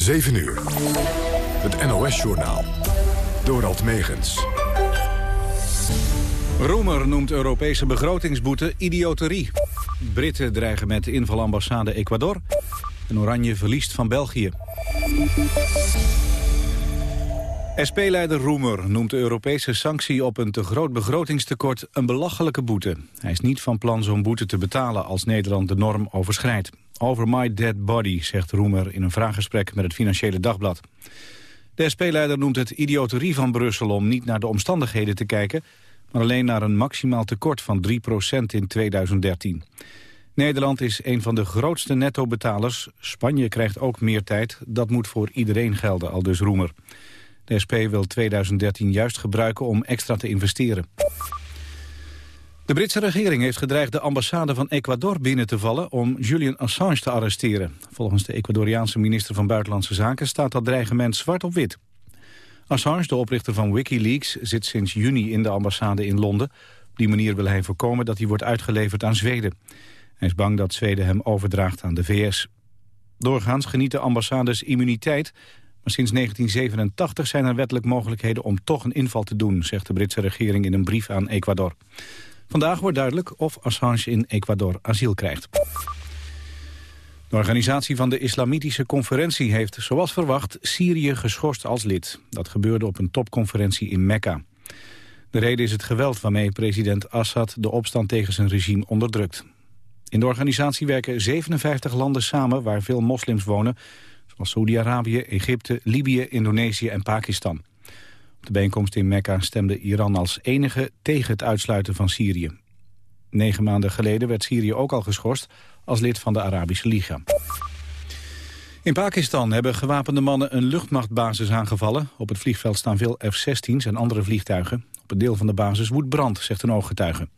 7 uur. Het NOS-journaal. Dorald Megens. Roemer noemt Europese begrotingsboete idioterie. Britten dreigen met invalambassade Ecuador. En Oranje verliest van België. SP-leider Roemer noemt de Europese sanctie op een te groot begrotingstekort een belachelijke boete. Hij is niet van plan zo'n boete te betalen als Nederland de norm overschrijdt. Over my dead body, zegt Roemer in een vraaggesprek met het Financiële Dagblad. De SP-leider noemt het idioterie van Brussel om niet naar de omstandigheden te kijken... maar alleen naar een maximaal tekort van 3% in 2013. Nederland is een van de grootste netto-betalers. Spanje krijgt ook meer tijd. Dat moet voor iedereen gelden, al dus Roemer. De SP wil 2013 juist gebruiken om extra te investeren. De Britse regering heeft gedreigd de ambassade van Ecuador binnen te vallen om Julian Assange te arresteren. Volgens de Ecuadoriaanse minister van Buitenlandse Zaken staat dat dreigement zwart op wit. Assange, de oprichter van Wikileaks, zit sinds juni in de ambassade in Londen. Op die manier wil hij voorkomen dat hij wordt uitgeleverd aan Zweden. Hij is bang dat Zweden hem overdraagt aan de VS. Doorgaans genieten ambassades immuniteit, maar sinds 1987 zijn er wettelijk mogelijkheden om toch een inval te doen, zegt de Britse regering in een brief aan Ecuador. Vandaag wordt duidelijk of Assange in Ecuador asiel krijgt. De organisatie van de Islamitische Conferentie heeft, zoals verwacht, Syrië geschorst als lid. Dat gebeurde op een topconferentie in Mekka. De reden is het geweld waarmee president Assad de opstand tegen zijn regime onderdrukt. In de organisatie werken 57 landen samen waar veel moslims wonen... zoals Saudi-Arabië, Egypte, Libië, Indonesië en Pakistan. Op de bijeenkomst in Mekka stemde Iran als enige tegen het uitsluiten van Syrië. Negen maanden geleden werd Syrië ook al geschorst als lid van de Arabische Liga. In Pakistan hebben gewapende mannen een luchtmachtbasis aangevallen. Op het vliegveld staan veel F-16's en andere vliegtuigen. Op een deel van de basis woedt brand, zegt een ooggetuige.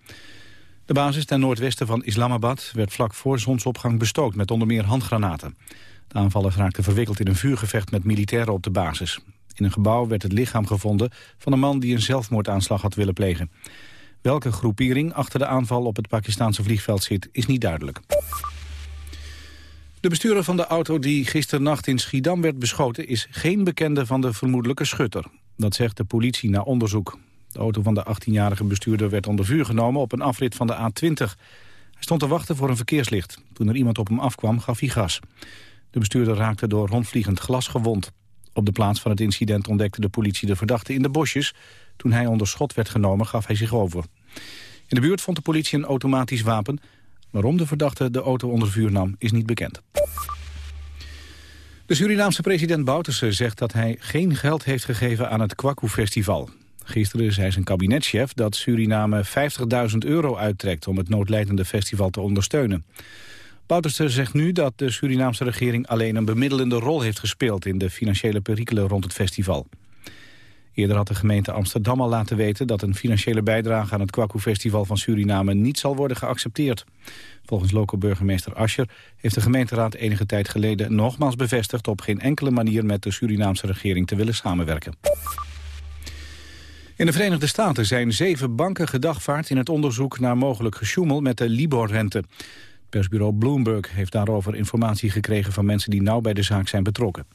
De basis ten noordwesten van Islamabad werd vlak voor zonsopgang bestookt met onder meer handgranaten. De aanvallers raakten verwikkeld in een vuurgevecht met militairen op de basis. In een gebouw werd het lichaam gevonden van een man die een zelfmoordaanslag had willen plegen. Welke groepering achter de aanval op het Pakistanse vliegveld zit, is niet duidelijk. De bestuurder van de auto die gisternacht in Schiedam werd beschoten... is geen bekende van de vermoedelijke schutter. Dat zegt de politie na onderzoek. De auto van de 18-jarige bestuurder werd onder vuur genomen op een afrit van de A20. Hij stond te wachten voor een verkeerslicht. Toen er iemand op hem afkwam, gaf hij gas. De bestuurder raakte door rondvliegend glas gewond. Op de plaats van het incident ontdekte de politie de verdachte in de bosjes. Toen hij onder schot werd genomen, gaf hij zich over. In de buurt vond de politie een automatisch wapen. Waarom de verdachte de auto onder vuur nam, is niet bekend. De Surinaamse president Bouterse zegt dat hij geen geld heeft gegeven aan het Kwaku-festival. Gisteren zei zijn kabinetchef dat Suriname 50.000 euro uittrekt om het noodlijdende festival te ondersteunen. Bouterse zegt nu dat de Surinaamse regering alleen een bemiddelende rol heeft gespeeld in de financiële perikelen rond het festival. Eerder had de gemeente Amsterdam al laten weten dat een financiële bijdrage aan het Kwaku-festival van Suriname niet zal worden geaccepteerd. Volgens lokale burgemeester Ascher heeft de gemeenteraad enige tijd geleden nogmaals bevestigd op geen enkele manier met de Surinaamse regering te willen samenwerken. In de Verenigde Staten zijn zeven banken gedagvaard in het onderzoek naar mogelijk gesjoemel met de Libor-rente. Persbureau Bloomberg heeft daarover informatie gekregen van mensen die nauw bij de zaak zijn betrokken.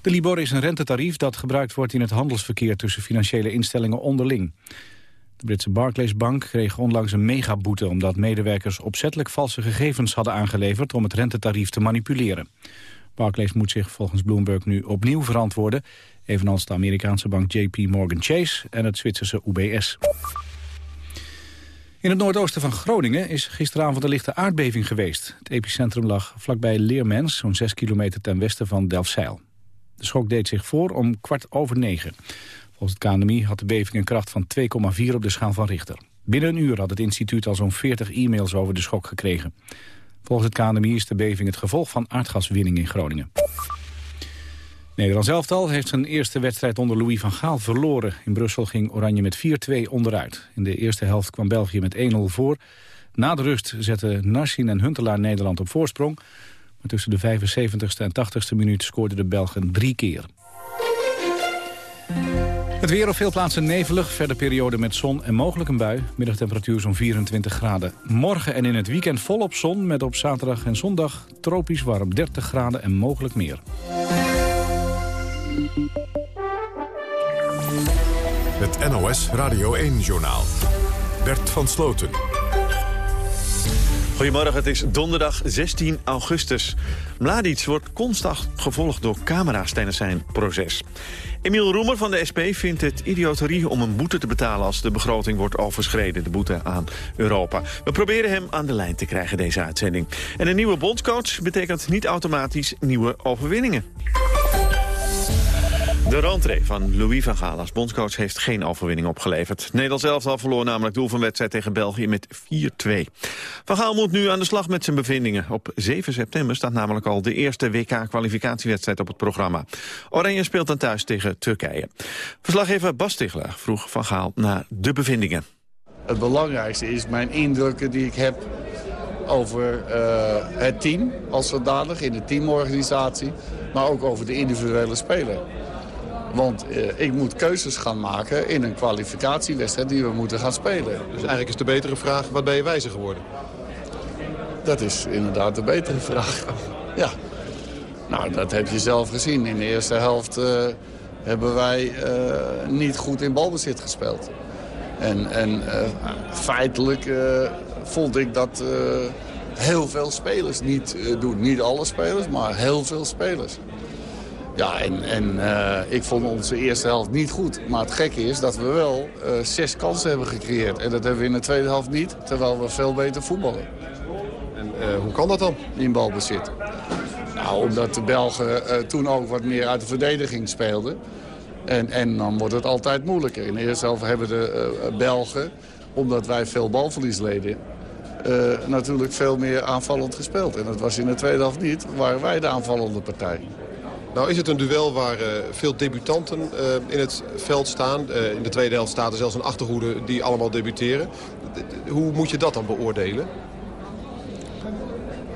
De Libor is een rentetarief dat gebruikt wordt in het handelsverkeer tussen financiële instellingen onderling. De Britse Barclays Bank kreeg onlangs een megaboete omdat medewerkers opzettelijk valse gegevens hadden aangeleverd om het rentetarief te manipuleren. Barclays moet zich volgens Bloomberg nu opnieuw verantwoorden, evenals de Amerikaanse bank JP Morgan Chase en het Zwitserse UBS. In het noordoosten van Groningen is gisteravond een lichte aardbeving geweest. Het epicentrum lag vlakbij Leermens, zo'n 6 kilometer ten westen van Delfzijl. De schok deed zich voor om kwart over negen. Volgens het KNMI had de beving een kracht van 2,4 op de schaal van Richter. Binnen een uur had het instituut al zo'n 40 e-mails over de schok gekregen. Volgens het KNMI is de beving het gevolg van aardgaswinning in Groningen. Nederland elftal heeft zijn eerste wedstrijd onder Louis van Gaal verloren. In Brussel ging Oranje met 4-2 onderuit. In de eerste helft kwam België met 1-0 voor. Na de rust zetten Narsin en Huntelaar Nederland op voorsprong. Maar tussen de 75ste en 80ste minuut scoorden de Belgen drie keer. Het weer op veel plaatsen nevelig, verder periode met zon en mogelijk een bui. Middagtemperatuur zo'n 24 graden. Morgen en in het weekend volop zon met op zaterdag en zondag tropisch warm 30 graden en mogelijk meer. Het NOS Radio 1-journaal. Bert van Sloten. Goedemorgen, het is donderdag 16 augustus. Mladic wordt constant gevolgd door camera's tijdens zijn proces. Emiel Roemer van de SP vindt het idioterie om een boete te betalen... als de begroting wordt overschreden, de boete aan Europa. We proberen hem aan de lijn te krijgen, deze uitzending. En een nieuwe bondscoach betekent niet automatisch nieuwe overwinningen. De rentree van Louis van Gaal als bondscoach heeft geen overwinning opgeleverd. Nederland zelf al verloor namelijk doel van wedstrijd tegen België met 4-2. Van Gaal moet nu aan de slag met zijn bevindingen. Op 7 september staat namelijk al de eerste WK-kwalificatiewedstrijd op het programma. Oranje speelt dan thuis tegen Turkije. Verslaggever Bas vroeg Van Gaal naar de bevindingen. Het belangrijkste is mijn indrukken die ik heb over uh, het team als zodanig in de teamorganisatie, maar ook over de individuele speler. Want eh, ik moet keuzes gaan maken in een kwalificatiewedstrijd die we moeten gaan spelen. Dus eigenlijk is de betere vraag, wat ben je wijzer geworden? Dat is inderdaad de betere vraag. Ja. Nou, dat heb je zelf gezien. In de eerste helft uh, hebben wij uh, niet goed in balbezit gespeeld. En, en feitelijk vond ik dat heel veel spelers niet doen. Niet alle spelers, maar heel veel spelers. Ja, en, en uh, ik vond onze eerste helft niet goed. Maar het gekke is dat we wel uh, zes kansen hebben gecreëerd. En dat hebben we in de tweede helft niet, terwijl we veel beter voetballen. En uh, hoe kan dat dan? In balbezit. Nou, omdat de Belgen toen ook wat meer uit de verdediging speelden. En, en dan wordt het altijd moeilijker. In de eerste helft hebben de Belgen, omdat wij veel balverlies leden... natuurlijk veel meer aanvallend gespeeld. En dat was in de tweede helft niet, waren wij de aanvallende partij. Nou is het een duel waar uh, veel debutanten uh, in het veld staan. Uh, in de tweede helft staat er zelfs een achterhoede die allemaal debuteren. Hoe moet je dat dan beoordelen?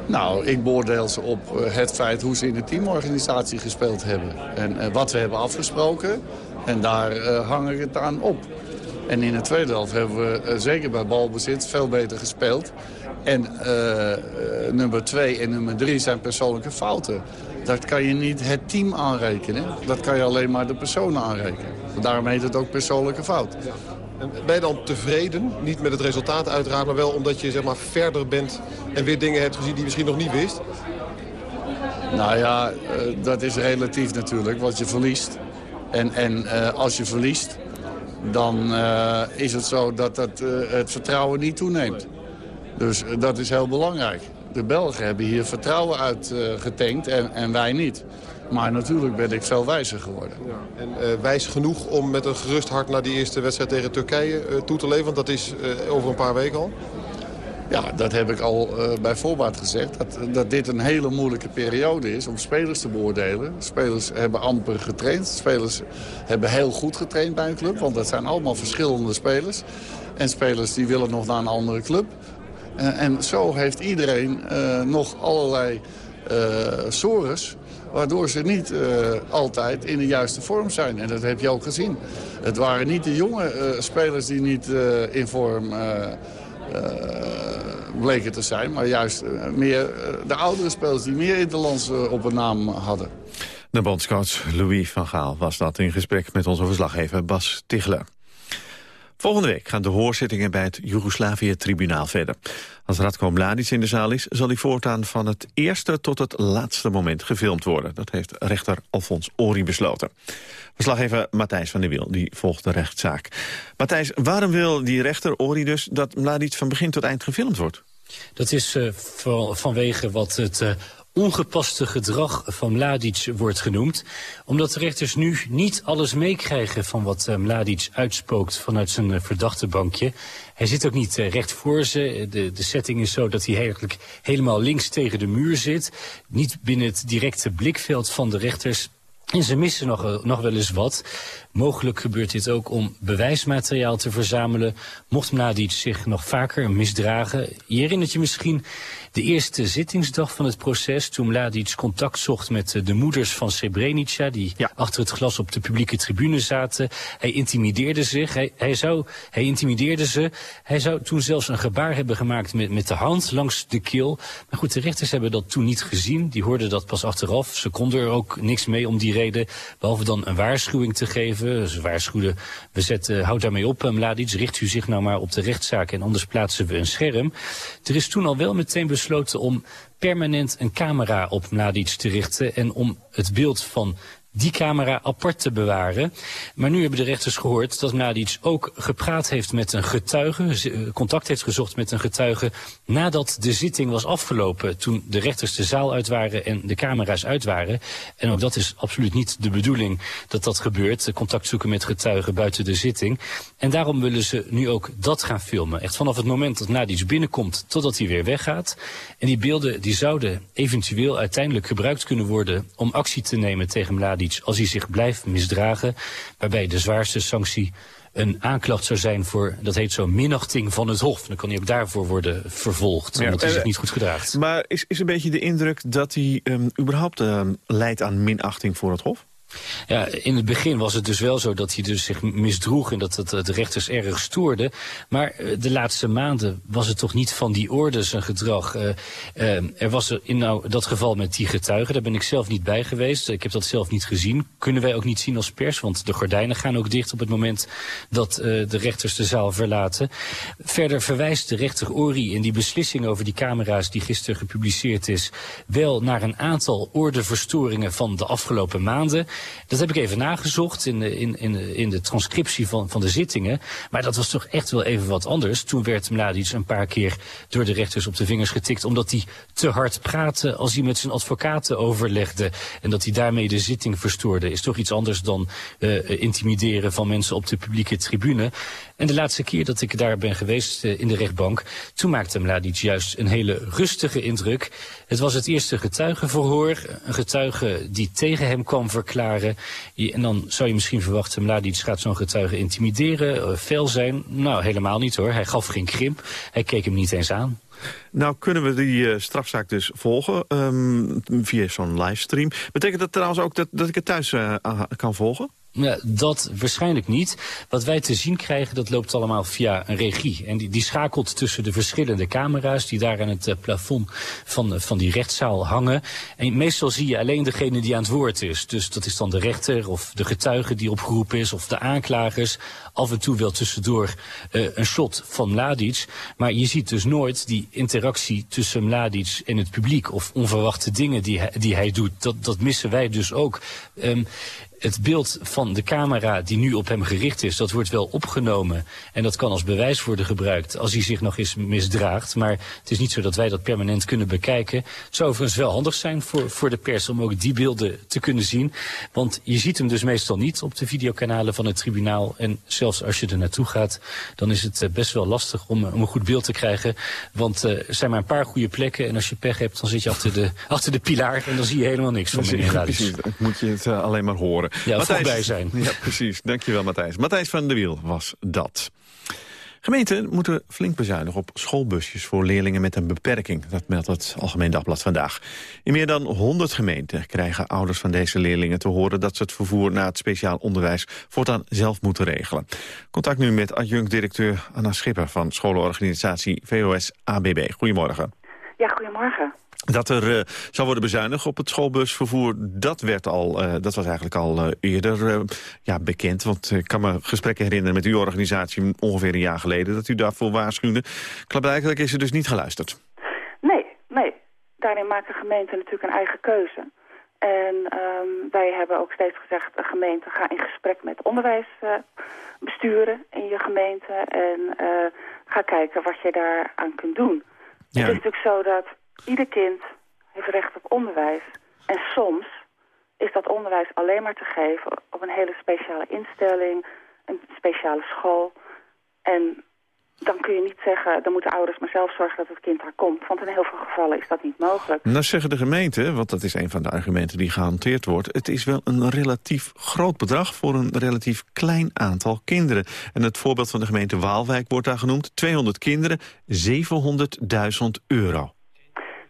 Nou, ik beoordeel ze op het feit hoe ze in de teamorganisatie gespeeld hebben. En wat we hebben afgesproken. En daar hang ik het aan op. En in de tweede helft hebben we zeker bij balbezit veel beter gespeeld. En nummer twee en nummer drie zijn persoonlijke fouten. Dat kan je niet het team aanrekenen. Dat kan je alleen maar de personen aanrekenen. Daarom heet het ook persoonlijke fout. Ja. En ben je dan tevreden, niet met het resultaat uiteraard... maar wel omdat je zeg maar, verder bent en weer dingen hebt gezien die je misschien nog niet wist? Nou ja, uh, dat is relatief natuurlijk, want je verliest. En, en uh, als je verliest, dan uh, is het zo dat dat, het vertrouwen niet toeneemt. Dus dat is heel belangrijk de Belgen hebben hier vertrouwen uitgetankt en, en wij niet. Maar natuurlijk ben ik veel wijzer geworden. Ja. En uh, wijs genoeg om met een gerust hart naar die eerste wedstrijd tegen Turkije uh, toe te leven? Want dat is uh, over een paar weken al. Ja, dat heb ik al bij voorbaat gezegd. Dat, dat dit een hele moeilijke periode is om spelers te beoordelen. Spelers hebben amper getraind. Spelers hebben heel goed getraind bij een club. Want dat zijn allemaal verschillende spelers. En spelers die willen nog naar een andere club. Eh, en zo heeft iedereen eh, nog allerlei uh, sores waardoor ze niet altijd in de juiste vorm zijn. En dat heb je ook gezien. Het waren niet de jonge spelers die niet in vorm bleken te zijn... maar juist meer de oudere spelers die meer interlands op een naam hadden. De bondscoach Louis van Gaal was dat in gesprek met onze verslaggever Bas Tichler. Volgende week gaan de hoorzittingen bij het Joegoslavië-tribunaal verder. Als Radko Mladic in de zaal is, zal hij voortaan van het eerste tot het laatste moment gefilmd worden. Dat heeft rechter Alfons Ori besloten. Verslaggever Matthijs van der Wiel, die volgt de rechtszaak. Matthijs, waarom wil die rechter Ori dus dat Mladic van begin tot eind gefilmd wordt? Dat is uh, vanwege wat het uh, ongepaste gedrag van Mladic wordt genoemd. Omdat de rechters nu niet alles meekrijgen van wat uh, Mladic uitspookt vanuit zijn uh, verdachte bankje. Hij zit ook niet uh, recht voor ze. De, de setting is zo dat hij eigenlijk helemaal links tegen de muur zit. Niet binnen het directe blikveld van de rechters. En ze missen nog, nog wel eens wat. Mogelijk gebeurt dit ook om bewijsmateriaal te verzamelen. Mocht Mladic zich nog vaker misdragen. Je herinnert je misschien de eerste zittingsdag van het proces... toen Mladic contact zocht met eh, de moeders van Srebrenica... die achter het glas op de publieke tribune zaten. Hij intimideerde zich, hij, hij, zou, hij intimideerde ze. Hij zou toen zelfs een gebaar hebben gemaakt met, met de hand langs de keel. Maar goed, de rechters hebben dat toen niet gezien. Die hoorden dat pas achteraf. Ze konden er ook niks mee om die Behalve dan een waarschuwing te geven. Ze waarschuwden, we zetten, houd daarmee op Mladic, richt u zich nou maar op de rechtszaak en anders plaatsen we een scherm. Er is toen al wel meteen besloten om permanent een camera op Mladic te richten en om het beeld van die camera apart te bewaren. Maar nu hebben de rechters gehoord dat Mladic ook gepraat heeft met een getuige, eh, contact heeft gezocht met een getuige nadat de zitting was afgelopen, toen de rechters de zaal uit waren en de camera's uit waren. En ook dat is absoluut niet de bedoeling dat dat gebeurt, contact zoeken met getuigen buiten de zitting. En daarom willen ze nu ook dat gaan filmen. Echt vanaf het moment dat Mladic binnenkomt totdat hij weer weggaat. En die beelden die zouden eventueel uiteindelijk gebruikt kunnen worden om actie te nemen tegen Mladic als hij zich blijft misdragen. Waarbij de zwaarste sanctie een aanklacht zou zijn voor, dat heet zo, minachting van het Hof. Dan kan hij ook daarvoor worden vervolgd, omdat hij zich niet goed gedraagt. Maar is, is een beetje de indruk dat hij um, überhaupt um, leidt aan minachting voor het Hof? Ja, in het begin was het dus wel zo dat hij dus zich misdroeg en dat het de rechters erg stoorde. Maar eh, de laatste maanden was het toch niet van die orde zijn gedrag. Uh, uh, er was er in nou dat geval met die getuigen, daar ben ik zelf niet bij geweest. Ik heb dat zelf niet gezien. Kunnen wij ook niet zien als pers, want de gordijnen gaan ook dicht op het moment dat de rechters de zaal verlaten. Verder verwijst de rechter Ori in die beslissing over die camera's die gisteren gepubliceerd is, wel naar een aantal ordeverstoringen van de afgelopen maanden. Dat heb ik even nagezocht in de, in, in de, in de transcriptie van, van de zittingen. Maar dat was toch echt wel even wat anders. Toen werd Mladic een paar keer door de rechters op de vingers getikt... omdat hij te hard praatte als hij met zijn advocaten overlegde... en dat hij daarmee de zitting verstoorde. Is toch iets anders dan uh, intimideren van mensen op de publieke tribune. En de laatste keer dat ik daar ben geweest uh, in de rechtbank... toen maakte Mladic juist een hele rustige indruk. Het was het eerste getuigenverhoor. Een getuige die tegen hem kwam verklaren. En dan zou je misschien verwachten... Mladic gaat zo'n getuige intimideren, uh, fel zijn. Nou, helemaal niet hoor. Hij gaf geen krimp. Hij keek hem niet eens aan. Nou kunnen we die uh, strafzaak dus volgen um, via zo'n livestream. Betekent dat trouwens ook dat, dat ik het thuis uh, kan volgen? Dat waarschijnlijk niet. Wat wij te zien krijgen, dat loopt allemaal via een regie. En die, die schakelt tussen de verschillende camera's die daar aan het uh, plafond van, van die rechtszaal hangen. En meestal zie je alleen degene die aan het woord is. Dus dat is dan de rechter of de getuige die opgeroepen is of de aanklagers. Af en toe wel tussendoor uh, een shot van Mladic. Maar je ziet dus nooit die interactie tussen Mladic en het publiek of onverwachte dingen die hij, die hij doet. Dat, dat missen wij dus ook. Um, het beeld van de camera die nu op hem gericht is, dat wordt wel opgenomen. En dat kan als bewijs worden gebruikt als hij zich nog eens misdraagt. Maar het is niet zo dat wij dat permanent kunnen bekijken. Het zou overigens wel handig zijn voor, voor de pers om ook die beelden te kunnen zien. Want je ziet hem dus meestal niet op de videokanalen van het tribunaal. En zelfs als je er naartoe gaat, dan is het best wel lastig om, om een goed beeld te krijgen. Want uh, er zijn maar een paar goede plekken. En als je pech hebt, dan zit je achter de, achter de pilaar. En dan zie je helemaal niks van meneer Precies, moet je het uh, alleen maar horen. Ja, Matthijs, voorbij zijn. Ja, precies. Dankjewel, Matthijs. Matthijs van der Wiel was dat. Gemeenten moeten flink bezuinigen op schoolbusjes voor leerlingen met een beperking. Dat meldt het Algemeen Dagblad vandaag. In meer dan 100 gemeenten krijgen ouders van deze leerlingen te horen... dat ze het vervoer naar het speciaal onderwijs voortaan zelf moeten regelen. Contact nu met adjunct-directeur Anna Schipper van scholenorganisatie VOS-ABB. Goedemorgen. Ja, goedemorgen. Dat er uh, zou worden bezuinigd op het schoolbusvervoer, dat, werd al, uh, dat was eigenlijk al uh, eerder ja, bekend. Want ik kan me gesprekken herinneren met uw organisatie ongeveer een jaar geleden... dat u daarvoor waarschuwde. Klaarblijkelijk is er dus niet geluisterd. Nee, nee. Daarin maken gemeenten natuurlijk een eigen keuze. En um, wij hebben ook steeds gezegd, de gemeente ga in gesprek met onderwijsbesturen in je gemeente... en ga kijken wat je daar aan kunt doen. Ja. Het is natuurlijk zo dat Ieder kind heeft recht op onderwijs. En soms is dat onderwijs alleen maar te geven op een hele speciale instelling, een speciale school. En dan kun je niet zeggen, dan moeten ouders maar zelf zorgen dat het kind daar komt. Want in heel veel gevallen is dat niet mogelijk. Nou zeggen de gemeenten, want dat is een van de argumenten die gehanteerd wordt... het is wel een relatief groot bedrag voor een relatief klein aantal kinderen. En het voorbeeld van de gemeente Waalwijk wordt daar genoemd. 200 kinderen, 700.000 euro.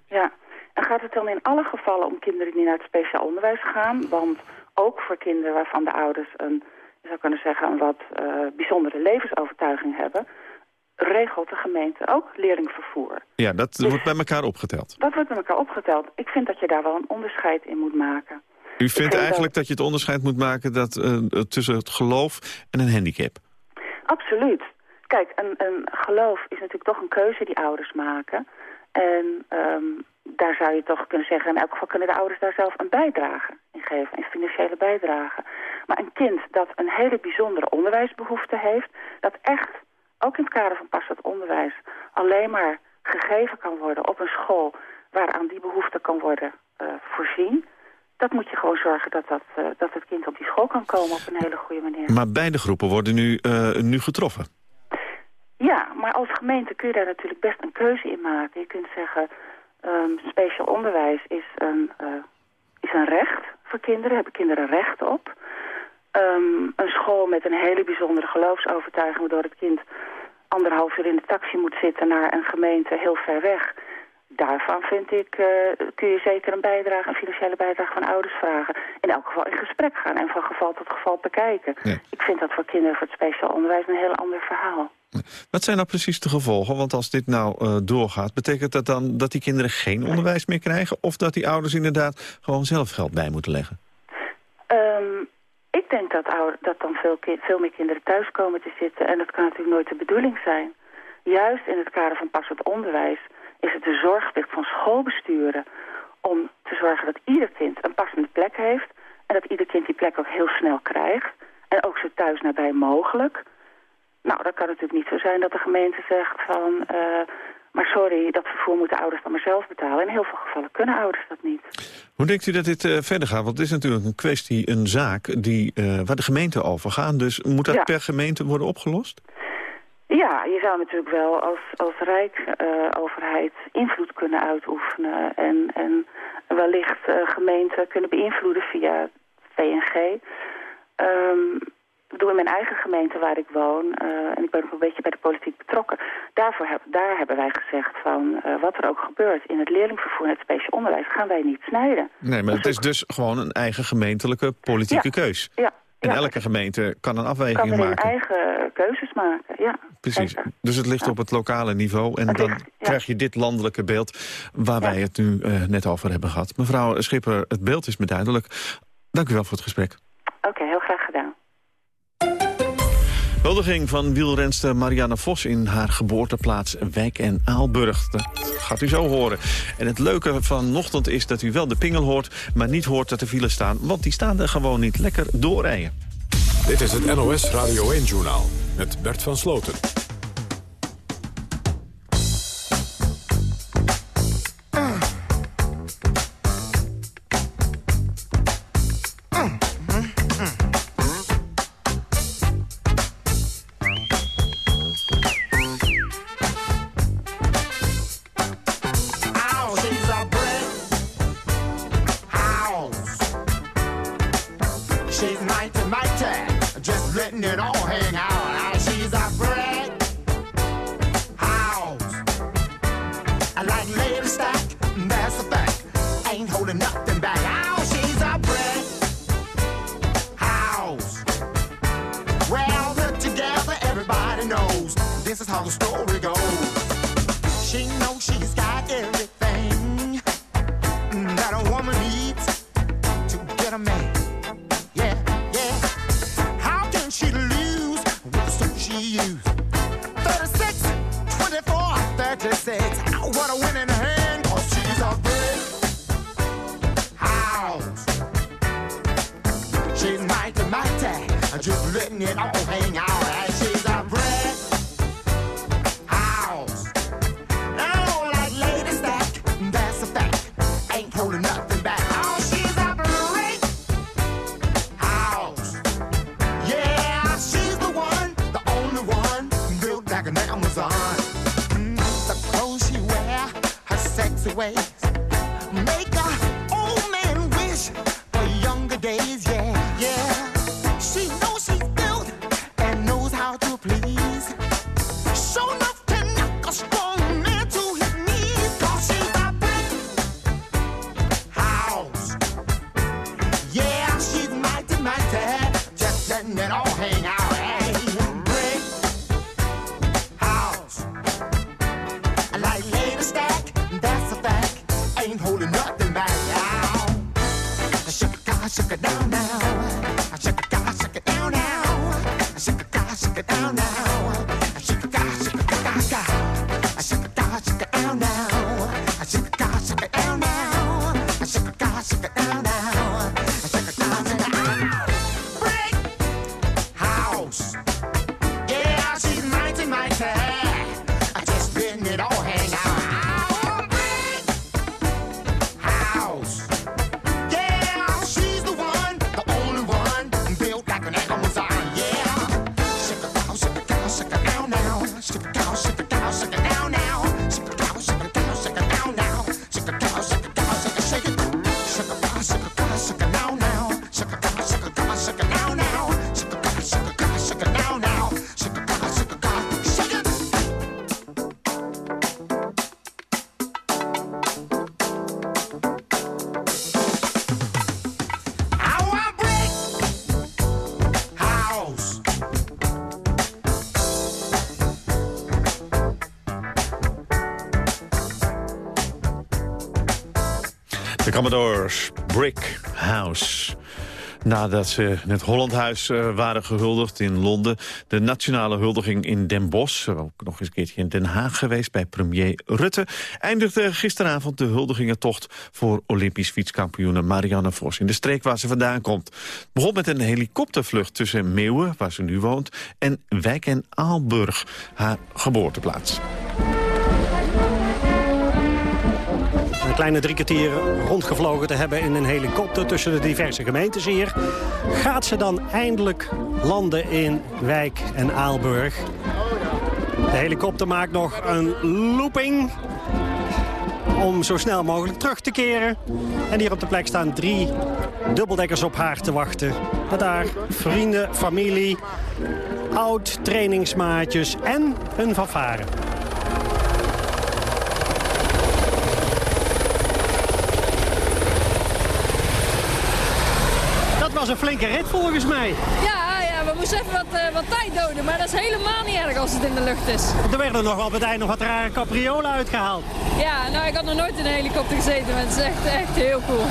Ja, en gaat het dan in alle gevallen om kinderen die naar het speciaal onderwijs gaan? Want ook voor kinderen waarvan de ouders een, je zou kunnen zeggen, een wat uh, bijzondere levensovertuiging hebben regelt de gemeente ook leerlingvervoer. Ja, dat dus, wordt bij elkaar opgeteld. Dat wordt bij elkaar opgeteld. Ik vind dat je daar wel een onderscheid in moet maken. U vindt eigenlijk dat... je het onderscheid moet maken dat, uh, tussen het geloof en een handicap? Absoluut. Kijk, een, een geloof is natuurlijk toch een keuze die ouders maken. En um, daar zou je toch kunnen zeggen, in elk geval kunnen de ouders daar zelf een bijdrage in geven, een financiële bijdrage. Maar een kind dat een hele bijzondere onderwijsbehoefte heeft, dat echt, ook in het kader van passend onderwijs, alleen maar gegeven kan worden op een school waaraan die behoefte kan worden uh, voorzien, dat moet je gewoon zorgen dat, dat, uh, dat het kind op die school kan komen op een hele goede manier. Maar beide groepen worden nu, uh, nu getroffen? Ja, maar als gemeente kun je daar natuurlijk best een keuze in maken. Je kunt zeggen, um, speciaal onderwijs is een, uh, is een recht voor kinderen, hebben kinderen recht op. Um, een school met een hele bijzondere geloofsovertuiging... waardoor het kind anderhalf uur in de taxi moet zitten naar een gemeente heel ver weg daarvan vind ik, uh, kun je zeker een bijdrage, een financiële bijdrage van ouders vragen. In elk geval in gesprek gaan en van geval tot geval bekijken. Ik vind dat voor kinderen voor het speciaal onderwijs een heel ander verhaal. Wat zijn nou precies de gevolgen? Want als dit nou uh, doorgaat, betekent dat dan dat die kinderen geen onderwijs meer krijgen? Of dat die ouders inderdaad gewoon zelf geld bij moeten leggen? Um, ik denk dat, ouder, dat dan veel, veel meer kinderen thuis komen te zitten. En dat kan natuurlijk nooit de bedoeling zijn. Juist in het kader van passend onderwijs is het de zorgplicht van schoolbesturen om te zorgen dat ieder kind een passende plek heeft en dat ieder kind die plek ook heel snel krijgt en ook zo thuis nabij mogelijk. Nou, dat kan natuurlijk niet zo zijn dat de gemeente zegt van... Uh, maar sorry, dat vervoer moeten ouders dan maar zelf betalen. In heel veel gevallen kunnen ouders dat niet. Hoe denkt u dat dit uh, verder gaat? Want het is natuurlijk een kwestie, een zaak die, uh, waar de gemeente over gaat. Dus moet dat ja. per gemeente worden opgelost? Ja, je zou natuurlijk wel als, als rijksoverheid uh, invloed kunnen uitoefenen en, en wellicht uh, gemeenten kunnen beïnvloeden via VNG. Um, ik bedoel, in mijn eigen gemeente waar ik woon, uh, en ik ben ook een beetje bij de politiek betrokken, daarvoor heb, daar hebben wij gezegd van uh, wat er ook gebeurt in het leerlingvervoer en het speciaal onderwijs gaan wij niet snijden. Nee, maar het is dus gewoon een eigen gemeentelijke politieke ja. keus. Ja, en ja. elke gemeente kan een afweging kan maken. Kan eigen keuzes maken, ja. Precies, zeker. dus het ligt ja. op het lokale niveau. En dan ligt, ja. krijg je dit landelijke beeld waar wij het nu uh, net over hebben gehad. Mevrouw Schipper, het beeld is me duidelijk. Dank u wel voor het gesprek. Oké, okay. Huldiging van wielrenster Marianne Vos in haar geboorteplaats Wijk en Aalburg. Dat gaat u zo horen. En het leuke vanochtend is dat u wel de pingel hoort... maar niet hoort dat er files staan, want die staan er gewoon niet lekker doorrijden. Dit is het NOS Radio 1-journaal met Bert van Sloten. Commodores Brick House. Nadat ze het Hollandhuis uh, waren gehuldigd in Londen. De nationale huldiging in Den Bosch. Ook nog eens een keertje in Den Haag geweest bij premier Rutte. Eindigde gisteravond de huldigingentocht voor Olympisch fietskampioene Marianne Vos. In de streek waar ze vandaan komt. Begon met een helikoptervlucht tussen Meeuwen, waar ze nu woont... en Wijk en Aalburg, haar geboorteplaats. Kleine drie kwartier rondgevlogen te hebben in een helikopter tussen de diverse gemeentes hier. Gaat ze dan eindelijk landen in Wijk en Aalburg? De helikopter maakt nog een looping om zo snel mogelijk terug te keren. En hier op de plek staan drie dubbeldekkers op haar te wachten. Met haar vrienden, familie, oud trainingsmaatjes en een fanfare. Was een flinke rit volgens mij. Ja, ja we moesten even wat, uh, wat tijd doden, maar dat is helemaal niet erg als het in de lucht is. Er werden nog op het eind nog wat rare capriolen uitgehaald. Ja, nou ik had nog nooit in een helikopter gezeten, maar het is echt, echt heel cool.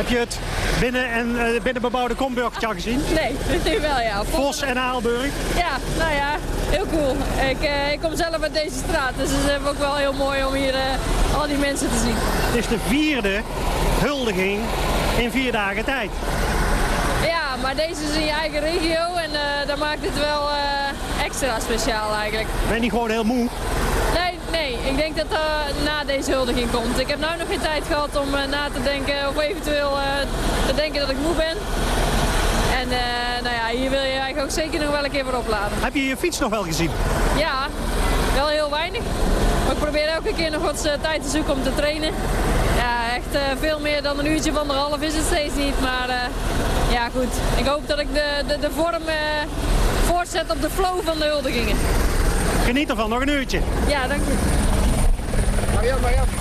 Heb je het binnen, en, uh, binnen bebouwde Komburgtje al gezien? Nee, nu wel ja. Vos en Aalburg? Ja, nou ja, heel cool. Ik, uh, ik kom zelf uit deze straat, dus het is ook wel heel mooi om hier al die mensen te zien. Het is de vierde huldiging in vier dagen tijd. Maar deze is in je eigen regio en uh, dat maakt het wel uh, extra speciaal eigenlijk. Ben je niet gewoon heel moe? Nee, nee. Ik denk dat dat uh, na deze huldiging komt. Ik heb nu nog geen tijd gehad om na te denken of eventueel te denken dat ik moe ben. En nou ja, hier wil je eigenlijk ook zeker nog wel een keer voor opladen. Heb je je fiets nog wel gezien? Ja, wel heel weinig. Maar ik probeer elke keer nog wat tijd te zoeken om te trainen. Ja, echt veel meer dan een uurtje van de half is het steeds niet. Maar ja, goed. Ik hoop dat ik de, de, de vorm uh, voortzet op de flow van de huldigingen. Geniet ervan, nog een uurtje. Ja, dank u. Marianne, Marianne.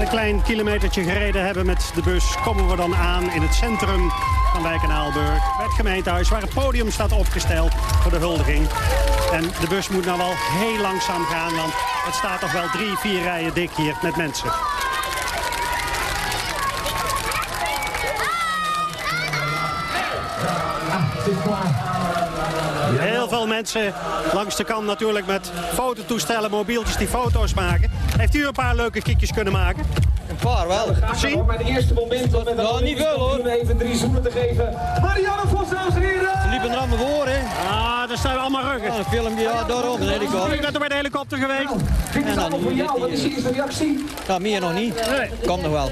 Een klein kilometertje gereden hebben met de bus komen we dan aan in het centrum van Wijk en Aalburg. Het gemeentehuis waar het podium staat opgesteld voor de huldiging. En de bus moet nou wel heel langzaam gaan, want het staat toch wel drie, vier rijen dik hier met mensen. Heel veel mensen langs de kant natuurlijk met fototoestellen, mobieltjes die foto's maken. Heeft u een paar leuke kiekjes kunnen maken? Een paar wel. Zien? Maar het eerste moment om met nou, niet veel hoor. even drie zoenen te geven. Marianne Vos, dames en heren! Ze liepen er allemaal voor, hè? Ah, daar staan we allemaal ruggen. Ja, een filmpje, ja, daarom, de helikopter. Ik ben toch bij de helikopter geweest? Dit is allemaal voor jou, wat is je eerste reactie? Ja, meer nog niet. Nee. Komt nog wel.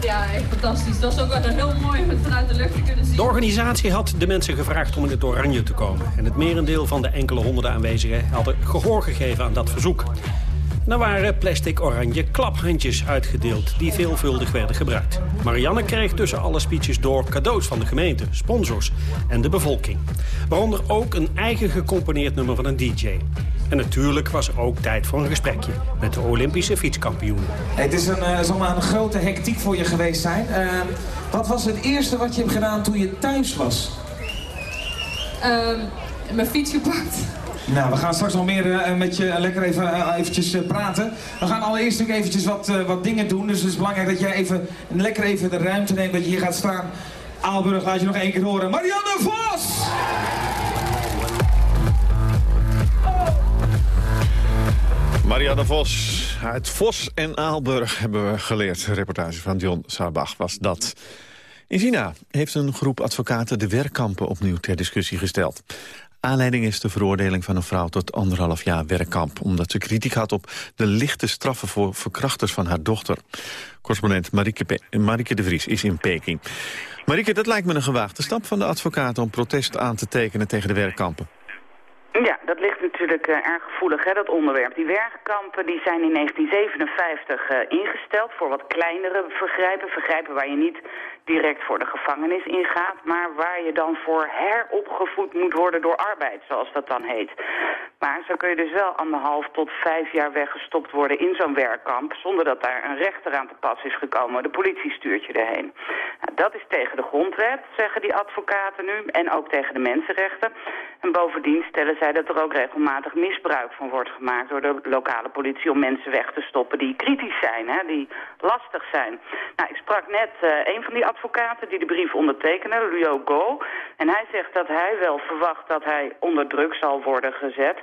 Ja, echt fantastisch. Dat is ook wel heel mooi om het vanuit de lucht te kunnen zien. De organisatie had de mensen gevraagd om in het oranje te komen. En het merendeel van de enkele honderden aanwezigen hadden gehoor gegeven aan dat verzoek. Er waren plastic oranje klaphandjes uitgedeeld die veelvuldig werden gebruikt. Marianne kreeg tussen alle speeches door cadeaus van de gemeente, sponsors en de bevolking. Waaronder ook een eigen gecomponeerd nummer van een DJ. En natuurlijk was er ook tijd voor een gesprekje met de Olympische fietskampioen. Het is een, uh, zal maar een grote hectiek voor je geweest zijn. Uh, wat was het eerste wat je hebt gedaan toen je thuis was? Uh, mijn fiets gepakt. Nou, we gaan straks nog meer uh, met je lekker even uh, eventjes praten. We gaan allereerst ook eventjes wat, wat dingen doen. Dus het is belangrijk dat jij even lekker even de ruimte neemt dat je hier gaat staan. Aalburg laat je nog één keer horen. Marianne Vos! Marianne Vos uit Vos en Aalburg hebben we geleerd. reportage van John Saarbach was dat. In China heeft een groep advocaten de werkkampen opnieuw ter discussie gesteld. Aanleiding is de veroordeling van een vrouw tot anderhalf jaar werkkamp... omdat ze kritiek had op de lichte straffen voor verkrachters van haar dochter. Correspondent Marike de Vries is in Peking. Marike, dat lijkt me een gewaagde stap van de advocaten... om protest aan te tekenen tegen de werkkampen. Ja, dat ligt natuurlijk uh, erg gevoelig, hè, dat onderwerp. Die werkkampen die zijn in 1957 uh, ingesteld voor wat kleinere vergrijpen. Vergrijpen waar je niet direct voor de gevangenis ingaat, maar waar je dan voor heropgevoed moet worden door arbeid, zoals dat dan heet. Maar zo kun je dus wel anderhalf tot vijf jaar weggestopt worden in zo'n werkkamp, zonder dat daar een rechter aan te pas is gekomen. De politie stuurt je erheen. Nou, dat is tegen de grondwet, zeggen die advocaten nu, en ook tegen de mensenrechten. En bovendien stellen zij dat er ook regelmatig misbruik van wordt gemaakt door de lokale politie om mensen weg te stoppen die kritisch zijn, hè, die lastig zijn. Nou, ik sprak net uh, een van die advocaten advocaten die de brief ondertekenen, Liu Go. En hij zegt dat hij wel verwacht dat hij onder druk zal worden gezet.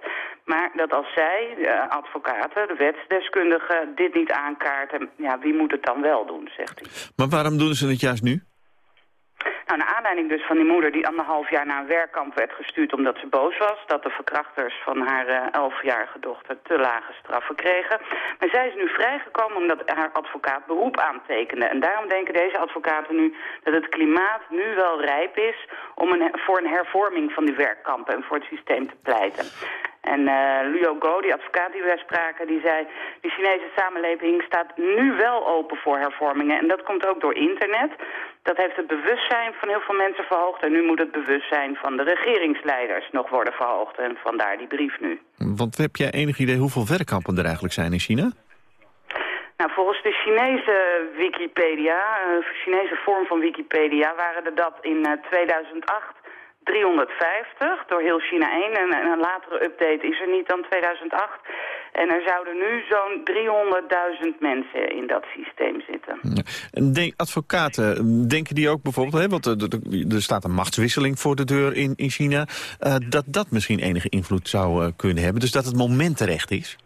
Maar dat als zij, de advocaten, de wetsdeskundigen, dit niet aankaarten... ja, wie moet het dan wel doen, zegt hij. Maar waarom doen ze het juist nu? Nou, naar aanleiding dus van die moeder die anderhalf jaar naar een werkkamp werd gestuurd omdat ze boos was. Dat de verkrachters van haar uh, elfjarige dochter te lage straffen kregen. Maar zij is nu vrijgekomen omdat haar advocaat beroep aantekende. En daarom denken deze advocaten nu dat het klimaat nu wel rijp is om een, voor een hervorming van die werkkampen en voor het systeem te pleiten. En uh, Luo Go, die advocaat die wij spraken, die zei... de Chinese samenleving staat nu wel open voor hervormingen. En dat komt ook door internet. Dat heeft het bewustzijn van heel veel mensen verhoogd. En nu moet het bewustzijn van de regeringsleiders nog worden verhoogd. En vandaar die brief nu. Want heb jij enig idee hoeveel werkkampen er eigenlijk zijn in China? Nou, volgens de Chinese Wikipedia, de eh, Chinese vorm van Wikipedia, waren er dat in 2008 eh, 350 door heel China 1. En, en, een latere update is er niet dan 2008. En er zouden nu zo'n 300.000 mensen in dat systeem zitten. En denk, advocaten, denken die ook bijvoorbeeld... Hè, want er, staat een machtswisseling voor de deur in, in China... Uh, dat dat misschien enige invloed zou uh, kunnen hebben. Dus dat het moment terecht is?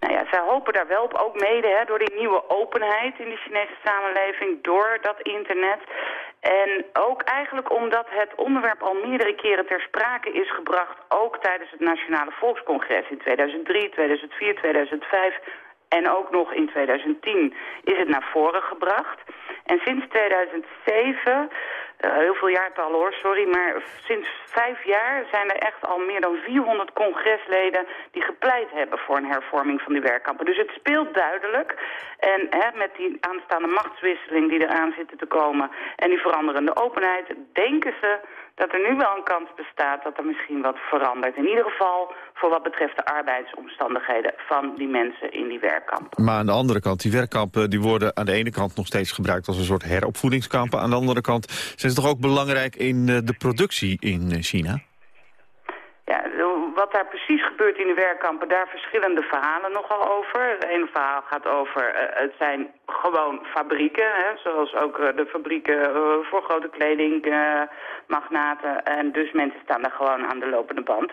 Nou ja, zij hopen daar wel op, ook mede hè, door die nieuwe openheid in de Chinese samenleving, door dat internet. En ook eigenlijk omdat het onderwerp al meerdere keren ter sprake is gebracht... ook tijdens het Nationale Volkscongres in 2003, 2004, 2005 en ook nog in 2010 is het naar voren gebracht. En sinds 2007 uh, heel veel jaartallen hoor, sorry, maar sinds vijf jaar zijn er echt al meer dan 400 congresleden die gepleit hebben voor een hervorming van die werkkampen. Dus het speelt duidelijk. En hè, met die aanstaande machtswisseling die eraan zitten te komen en die veranderende openheid, denken ze dat er nu wel een kans bestaat dat er misschien wat verandert. In ieder geval voor wat betreft de arbeidsomstandigheden van die mensen in die werkkampen. Maar aan de andere kant, die werkkampen die worden aan de ene kant nog steeds gebruikt als een soort heropvoedingskampen. Aan de andere kant zijn ze toch ook belangrijk in eh, de productie in eh, China? Ja, wat daar precies gebeurt in de werkkampen, daar verschillende verhalen nogal over. Het ene verhaal gaat over, uh, het zijn gewoon fabrieken, hè, zoals ook uh, de fabrieken uh, voor grote kledingmagnaten. en dus mensen staan daar gewoon aan de lopende band.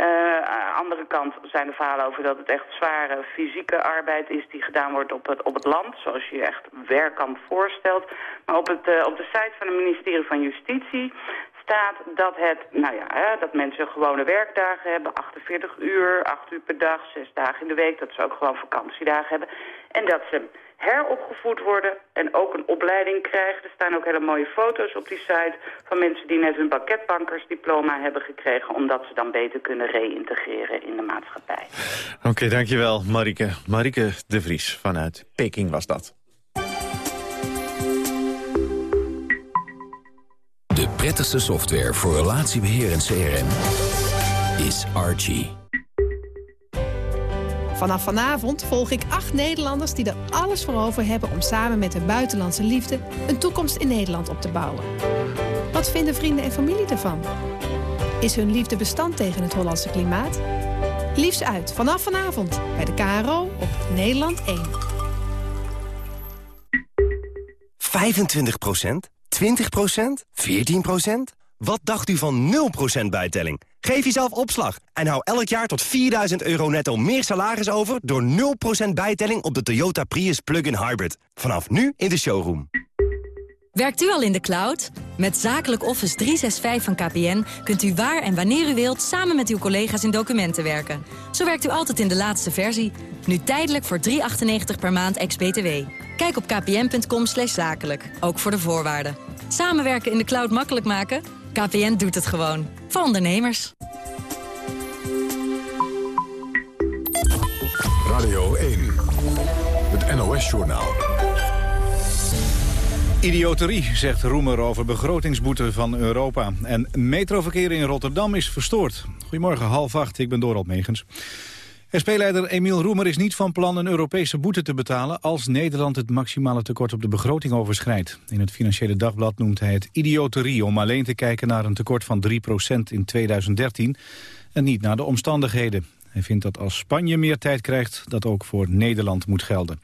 Uh, aan de andere kant zijn er verhalen over dat het echt zware fysieke arbeid is die gedaan wordt op het, op het land, zoals je echt werkkamp voorstelt. Maar op, het, op de site van het ministerie van Justitie staat dat, het, nou ja, hè, dat mensen gewone werkdagen hebben, 48 uur, 8 uur per dag, 6 dagen in de week, dat ze ook gewoon vakantiedagen hebben. En dat ze heropgevoed worden en ook een opleiding krijgen. Er staan ook hele mooie foto's op die site van mensen die net hun pakketbankersdiploma hebben gekregen... omdat ze dan beter kunnen reïntegreren in de maatschappij. Oké, dankjewel Marike. Marike de Vries vanuit Peking was dat. Prettigste software voor relatiebeheer en CRM is Archie. Vanaf vanavond volg ik acht Nederlanders die er alles voor over hebben... om samen met een buitenlandse liefde een toekomst in Nederland op te bouwen. Wat vinden vrienden en familie ervan? Is hun liefde bestand tegen het Hollandse klimaat? Liefs uit vanaf vanavond bij de KRO op Nederland 1. 25 20% 14% Wat dacht u van 0% bijtelling? Geef jezelf opslag en hou elk jaar tot 4000 euro netto meer salaris over... door 0% bijtelling op de Toyota Prius Plug-in Hybrid. Vanaf nu in de showroom. Werkt u al in de cloud? Met Zakelijk Office 365 van KPN kunt u waar en wanneer u wilt... samen met uw collega's in documenten werken. Zo werkt u altijd in de laatste versie. Nu tijdelijk voor 3,98 per maand ex-BTW. Kijk op kpn.com zakelijk, ook voor de voorwaarden. Samenwerken in de cloud makkelijk maken? KPN doet het gewoon. Voor ondernemers. Radio 1, het NOS-journaal. Idioterie, zegt Roemer over begrotingsboete van Europa. En metroverkeer in Rotterdam is verstoord. Goedemorgen, half acht, ik ben Dorald Megens. SP-leider Emiel Roemer is niet van plan een Europese boete te betalen... als Nederland het maximale tekort op de begroting overschrijdt. In het Financiële Dagblad noemt hij het idioterie... om alleen te kijken naar een tekort van 3% in 2013... en niet naar de omstandigheden. Hij vindt dat als Spanje meer tijd krijgt... dat ook voor Nederland moet gelden.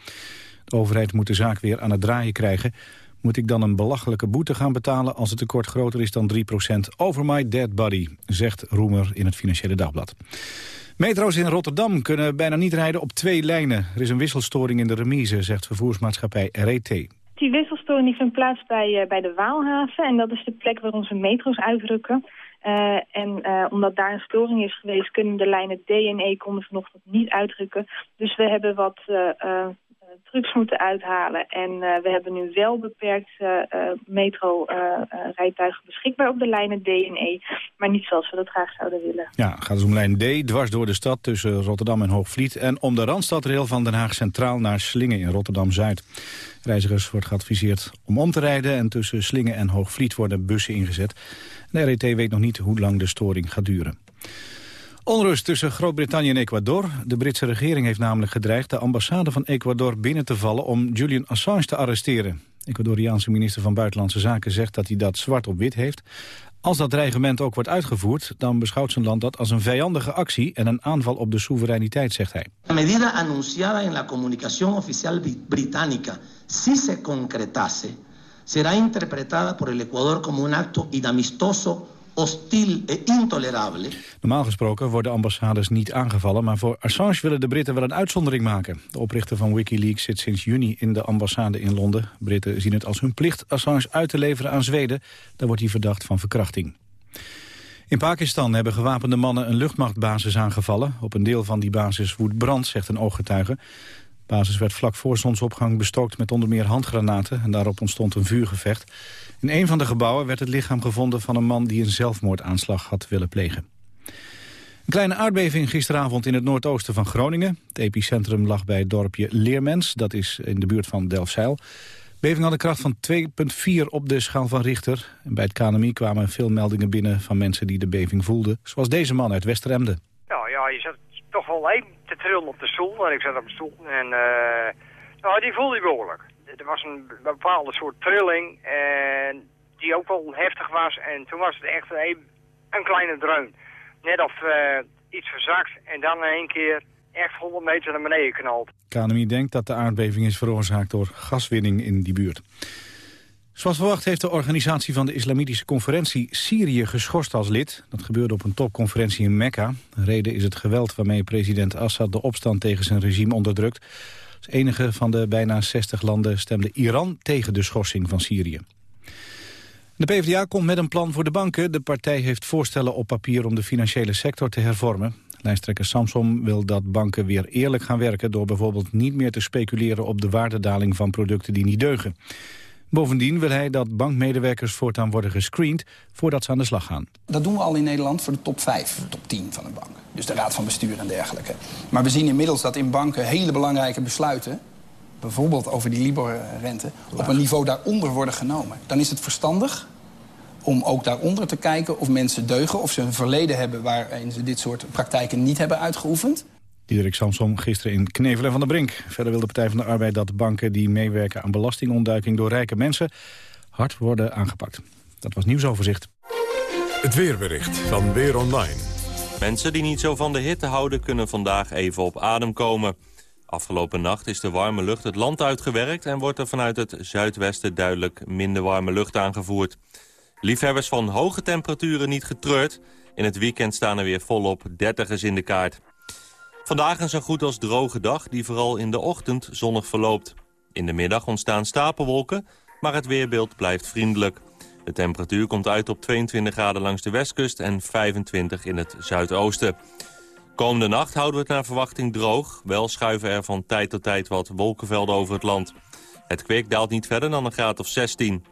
De overheid moet de zaak weer aan het draaien krijgen... Moet ik dan een belachelijke boete gaan betalen als het tekort groter is dan 3% Over my dead body, zegt Roemer in het Financiële Dagblad. Metro's in Rotterdam kunnen bijna niet rijden op twee lijnen. Er is een wisselstoring in de remise, zegt vervoersmaatschappij RET. Die wisselstoring vindt plaats bij, uh, bij de Waalhaven en dat is de plek waar onze metro's uitrukken. Uh, en uh, omdat daar een storing is geweest, kunnen de lijnen D en E konden vanochtend niet uitrukken. Dus we hebben wat trucks moeten uithalen. En uh, we hebben nu wel beperkt uh, metro-rijtuigen beschikbaar op de lijnen D en E. Maar niet zoals we dat graag zouden willen. Ja, gaat dus om lijn D, dwars door de stad tussen Rotterdam en Hoogvliet. En om de Randstadrail van Den Haag Centraal naar Slingen in Rotterdam-Zuid. Reizigers wordt geadviseerd om om te rijden. En tussen Slingen en Hoogvliet worden bussen ingezet. De RET weet nog niet hoe lang de storing gaat duren. Onrust tussen Groot-Brittannië en Ecuador. De Britse regering heeft namelijk gedreigd de ambassade van Ecuador binnen te vallen om Julian Assange te arresteren. Ecuadoriaanse minister van Buitenlandse Zaken zegt dat hij dat zwart op wit heeft. Als dat dreigement ook wordt uitgevoerd, dan beschouwt zijn land dat als een vijandige actie en een aanval op de soevereiniteit, zegt hij. De medida anunciada in la comunicación oficial británica, si se concretase, será interpretada por el Ecuador como un acto inamistoso hostil e intolerable. Normaal gesproken worden ambassades niet aangevallen... maar voor Assange willen de Britten wel een uitzondering maken. De oprichter van Wikileaks zit sinds juni in de ambassade in Londen. Britten zien het als hun plicht Assange uit te leveren aan Zweden. Daar wordt hij verdacht van verkrachting. In Pakistan hebben gewapende mannen een luchtmachtbasis aangevallen. Op een deel van die basis woedt brand, zegt een ooggetuige. De basis werd vlak voor zonsopgang bestookt met onder meer handgranaten... en daarop ontstond een vuurgevecht. In een van de gebouwen werd het lichaam gevonden van een man... die een zelfmoordaanslag had willen plegen. Een kleine aardbeving gisteravond in het noordoosten van Groningen. Het epicentrum lag bij het dorpje Leermens, dat is in de buurt van Delfzijl. De beving had een kracht van 2,4 op de schaal van Richter. En bij het KNMI kwamen veel meldingen binnen van mensen die de beving voelden. Zoals deze man uit Westeremde. Nou ja, je zat toch wel één te trillen op de stoel. En ik zat op de stoel en uh, nou, die voelde je behoorlijk er was een bepaalde soort trilling en die ook wel heftig was. En toen was het echt een, kleine dreun. Net of uh, iets verzakt en dan in één keer echt 100 meter naar beneden knalt. KNMI denkt dat de aardbeving is veroorzaakt door gaswinning in die buurt. Zoals verwacht heeft de organisatie van de Islamitische Conferentie Syrië geschorst als lid. Dat gebeurde op een topconferentie in Mekka. De reden is het geweld waarmee president Assad de opstand tegen zijn regime onderdrukt. Enige van de bijna 60 landen stemde Iran tegen de schorsing van Syrië. De PvdA komt met een plan voor de banken. De partij heeft voorstellen op papier om de financiële sector te hervormen. Lijsttrekker Samsom wil dat banken weer eerlijk gaan werken... door bijvoorbeeld niet meer te speculeren op de waardedaling van producten die niet deugen. Bovendien wil hij dat bankmedewerkers voortaan worden gescreend voordat ze aan de slag gaan. Dat doen we al in Nederland voor de top 5, top 10 van de bank. Dus de raad van bestuur en dergelijke. Maar we zien inmiddels dat in banken hele belangrijke besluiten... bijvoorbeeld over die Libor-rente, op een niveau daaronder worden genomen. Dan is het verstandig om ook daaronder te kijken of mensen deugen... of ze een verleden hebben waarin ze dit soort praktijken niet hebben uitgeoefend. Diederik Samsom gisteren in Knevelen van der Brink. Verder wil de Partij van de Arbeid dat banken die meewerken aan belastingontduiking door rijke mensen hard worden aangepakt. Dat was nieuwsoverzicht. Het weerbericht van Weer Online. Mensen die niet zo van de hitte houden kunnen vandaag even op adem komen. Afgelopen nacht is de warme lucht het land uitgewerkt... en wordt er vanuit het zuidwesten duidelijk minder warme lucht aangevoerd. Liefhebbers van hoge temperaturen niet getreurd. In het weekend staan er weer volop dertigers in de kaart. Vandaag een zo goed als droge dag die vooral in de ochtend zonnig verloopt. In de middag ontstaan stapelwolken, maar het weerbeeld blijft vriendelijk. De temperatuur komt uit op 22 graden langs de westkust en 25 in het zuidoosten. Komende nacht houden we het naar verwachting droog. Wel schuiven er van tijd tot tijd wat wolkenvelden over het land. Het kwik daalt niet verder dan een graad of 16.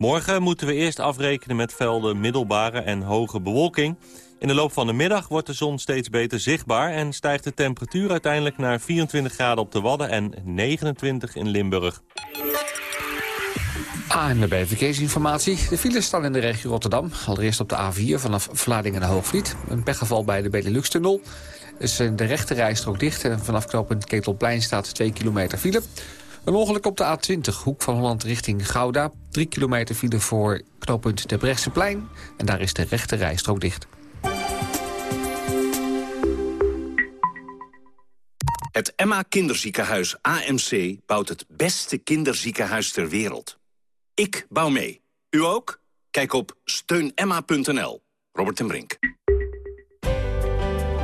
Morgen moeten we eerst afrekenen met velden middelbare en hoge bewolking. In de loop van de middag wordt de zon steeds beter zichtbaar... en stijgt de temperatuur uiteindelijk naar 24 graden op de Wadden en 29 in Limburg. ANWB Verkeersinformatie. De files staan in de regio Rotterdam. Allereerst op de A4 vanaf Vlaardingen naar Hoogvliet. Een pechgeval bij de Benelux-tunnel. Dus de rechte rijstrook dicht en vanaf knooppunt Ketelplein staat 2 kilometer file. Een ongeluk op de A20, hoek van Holland richting Gouda. 3 kilometer file voor knooppunt de plein En daar is de rechte rijstrook dicht. Het Emma Kinderziekenhuis AMC bouwt het beste kinderziekenhuis ter wereld. Ik bouw mee. U ook? Kijk op steunemma.nl. Robert ten Brink.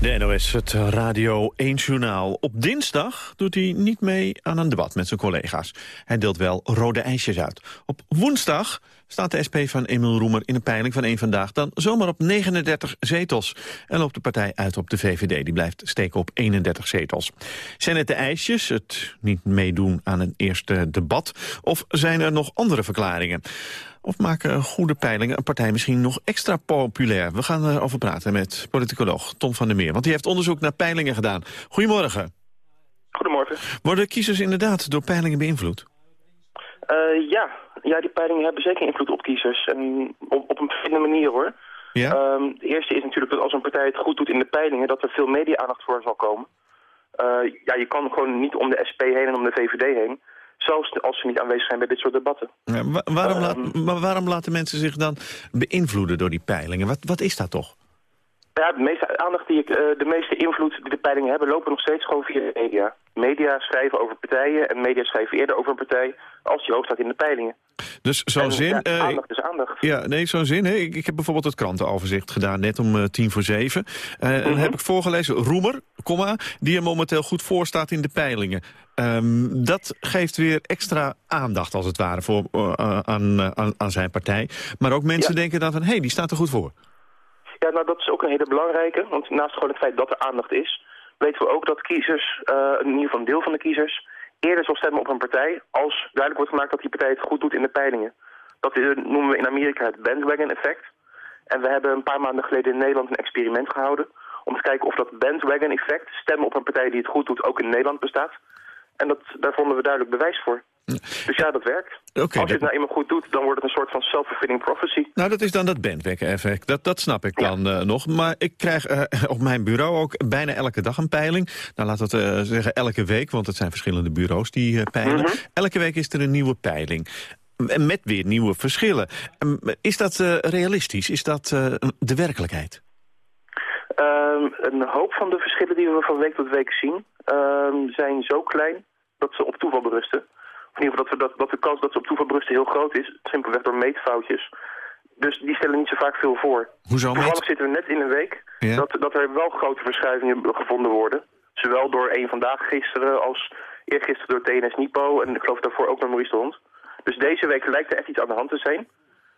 De NOS, het Radio 1-journaal. Op dinsdag doet hij niet mee aan een debat met zijn collega's. Hij deelt wel rode ijsjes uit. Op woensdag staat de SP van Emil Roemer in een peiling van één Vandaag... dan zomaar op 39 zetels. En loopt de partij uit op de VVD. Die blijft steken op 31 zetels. Zijn het de ijsjes, het niet meedoen aan een eerste debat... of zijn er nog andere verklaringen? Of maken goede peilingen een partij misschien nog extra populair? We gaan erover praten met politicoloog Tom van der Meer. Want die heeft onderzoek naar peilingen gedaan. Goedemorgen. Goedemorgen. Worden kiezers inderdaad door peilingen beïnvloed? Uh, ja. ja, die peilingen hebben zeker invloed op kiezers. En op, op een verschillende manier hoor. Ja? Um, de eerste is natuurlijk dat als een partij het goed doet in de peilingen... dat er veel media-aandacht voor zal komen. Uh, ja, je kan gewoon niet om de SP heen en om de VVD heen. Zelfs als ze niet aanwezig zijn bij dit soort debatten. Ja, waarom, ehm, maar waarom laten mensen zich dan beïnvloeden door die peilingen? Wat, wat is dat toch? Ja, de meeste aandacht die ik, uh, de meeste invloed die de peilingen hebben, lopen nog steeds gewoon via de media. Media schrijven over partijen en media schrijven eerder over een partij als die hoog staat in de peilingen. Dus zo'n zin... Ja, aandacht is aandacht. Ja, nee, zo'n zin. Hè? Ik, ik, heb bijvoorbeeld het krantenoverzicht gedaan, net om uh, tien voor zeven. Uh, En mhm. heb ik voorgelezen, Roemer, comma, die er momenteel goed voor staat in de peilingen. Um, dat geeft weer extra aandacht, als het ware, voor, uh, aan, aan, aan, zijn partij. Maar ook mensen denken dan van, hé, hey, die staat er goed voor. Ja, nou dat is ook een hele belangrijke. Want naast gewoon het feit dat er aandacht is... weten we ook dat kiezers, uh, in ieder geval een deel van de kiezers... eerder zal stemmen op een partij als duidelijk wordt gemaakt dat die partij het goed doet in de peilingen. Dat noemen we in Amerika het bandwagon-effect. En we hebben een paar maanden geleden in Nederland een experiment gehouden... om te kijken of dat bandwagon-effect, stemmen op een partij die het goed doet, ook in Nederland bestaat. En dat, daar vonden we duidelijk bewijs voor. Dus ja, dat werkt. Als je het nou eenmaal goed doet, dan wordt het een soort van self-fulfilling prophecy. Nou, dat is dan dat bandwagon-effect. Dat, dat snap ik dan uh, nog. Maar ik krijg uh, op mijn bureau ook bijna elke dag een peiling. Nou, laat we uh, zeggen elke week, want het zijn verschillende bureaus die peilen. Mm -hmm. Elke week is er een nieuwe peiling. Met weer nieuwe verschillen. Is dat realistisch? Is dat de werkelijkheid? Um, een hoop van de verschillen die we van week tot week zien... Um, zijn zo klein dat ze op toeval berusten in ieder geval dat, we, dat, dat de kans dat ze op toeval berusten heel groot is. Simpelweg door meetfoutjes. Dus die stellen niet zo vaak veel voor. Hoezo Toevallig zitten we net in een week dat, dat er wel grote verschuivingen gevonden worden. Zowel door één Vandaag gisteren als eergisteren door TNS Nipo. En ik geloof daarvoor ook door Maurice de Hond. Dus deze week lijkt er echt iets aan de hand te zijn.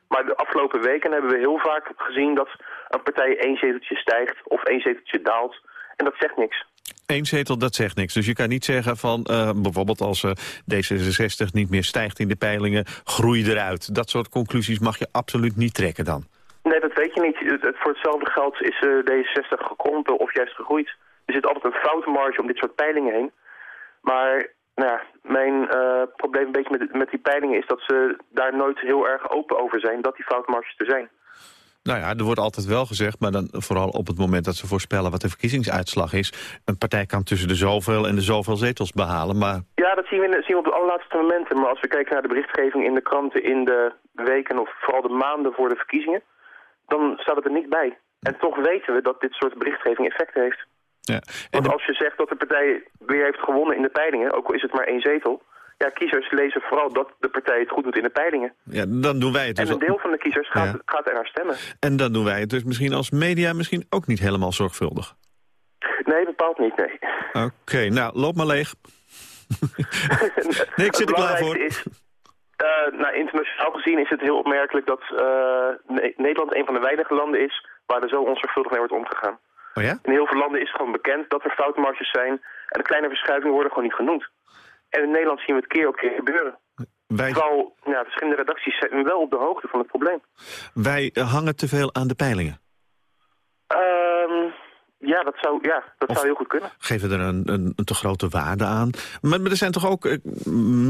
Maar de afgelopen weken hebben we heel vaak gezien dat een partij één zeteltje stijgt of één zeteltje daalt. En dat zegt niks. Eén zetel, dat zegt niks. Dus je kan niet zeggen van uh, bijvoorbeeld als uh, D66 niet meer stijgt in de peilingen, groei eruit. Dat soort conclusies mag je absoluut niet trekken dan. Nee, dat weet je niet. Het- voor hetzelfde geld is eh, D66 gekrompen of juist gegroeid. Er zit altijd een foutmarge om dit soort peilingen heen. Maar nou ja, mijn eh, probleem een beetje met, met die peilingen is dat ze daar nooit heel erg open over zijn dat die foutmarges er zijn. Nou ja, er wordt altijd wel gezegd, maar dan vooral op het moment dat ze voorspellen wat de verkiezingsuitslag is. Een partij kan tussen de zoveel en de zoveel zetels behalen, maar Ja, dat zien we, zien we op de allerlaatste momenten. Maar als we kijken naar de berichtgeving in de kranten in de weken of vooral de maanden voor de verkiezingen, dan staat het er niet bij. En toch weten we dat dit soort berichtgeving effect heeft. ja. Want als je zegt dat de partij weer heeft gewonnen in de peilingen, ook al is het maar één zetel, ja, kiezers lezen vooral dat de partij het goed doet in de peilingen. ja, dan doen wij het dus En een deel van de kiezers gaat, Ja. gaat er naar stemmen. En dan doen wij het dus misschien als media misschien ook niet helemaal zorgvuldig. Nee, bepaald niet, nee. Oké, nou, loop maar leeg. nee, ik zit er klaar voor. Is, eh, nou, internationaal gezien is het heel opmerkelijk dat eh, Ne- Nederland een van de weinige landen is waar er zo onzorgvuldig mee wordt omgegaan. Oh ja? In heel veel landen is het gewoon bekend dat er foutmarges zijn en de kleine verschuivingen worden gewoon niet genoemd. En in Nederland zien we het keer op keer gebeuren. Wij, Terwijl ja, verschillende redacties zijn wel op de hoogte van het probleem. wij eh, hangen te veel aan de peilingen. Ehm, ja, dat zou, ja, dat zou heel goed kunnen. Geven er een, een, een te grote waarde aan. Maar, maar er zijn toch ook, eh,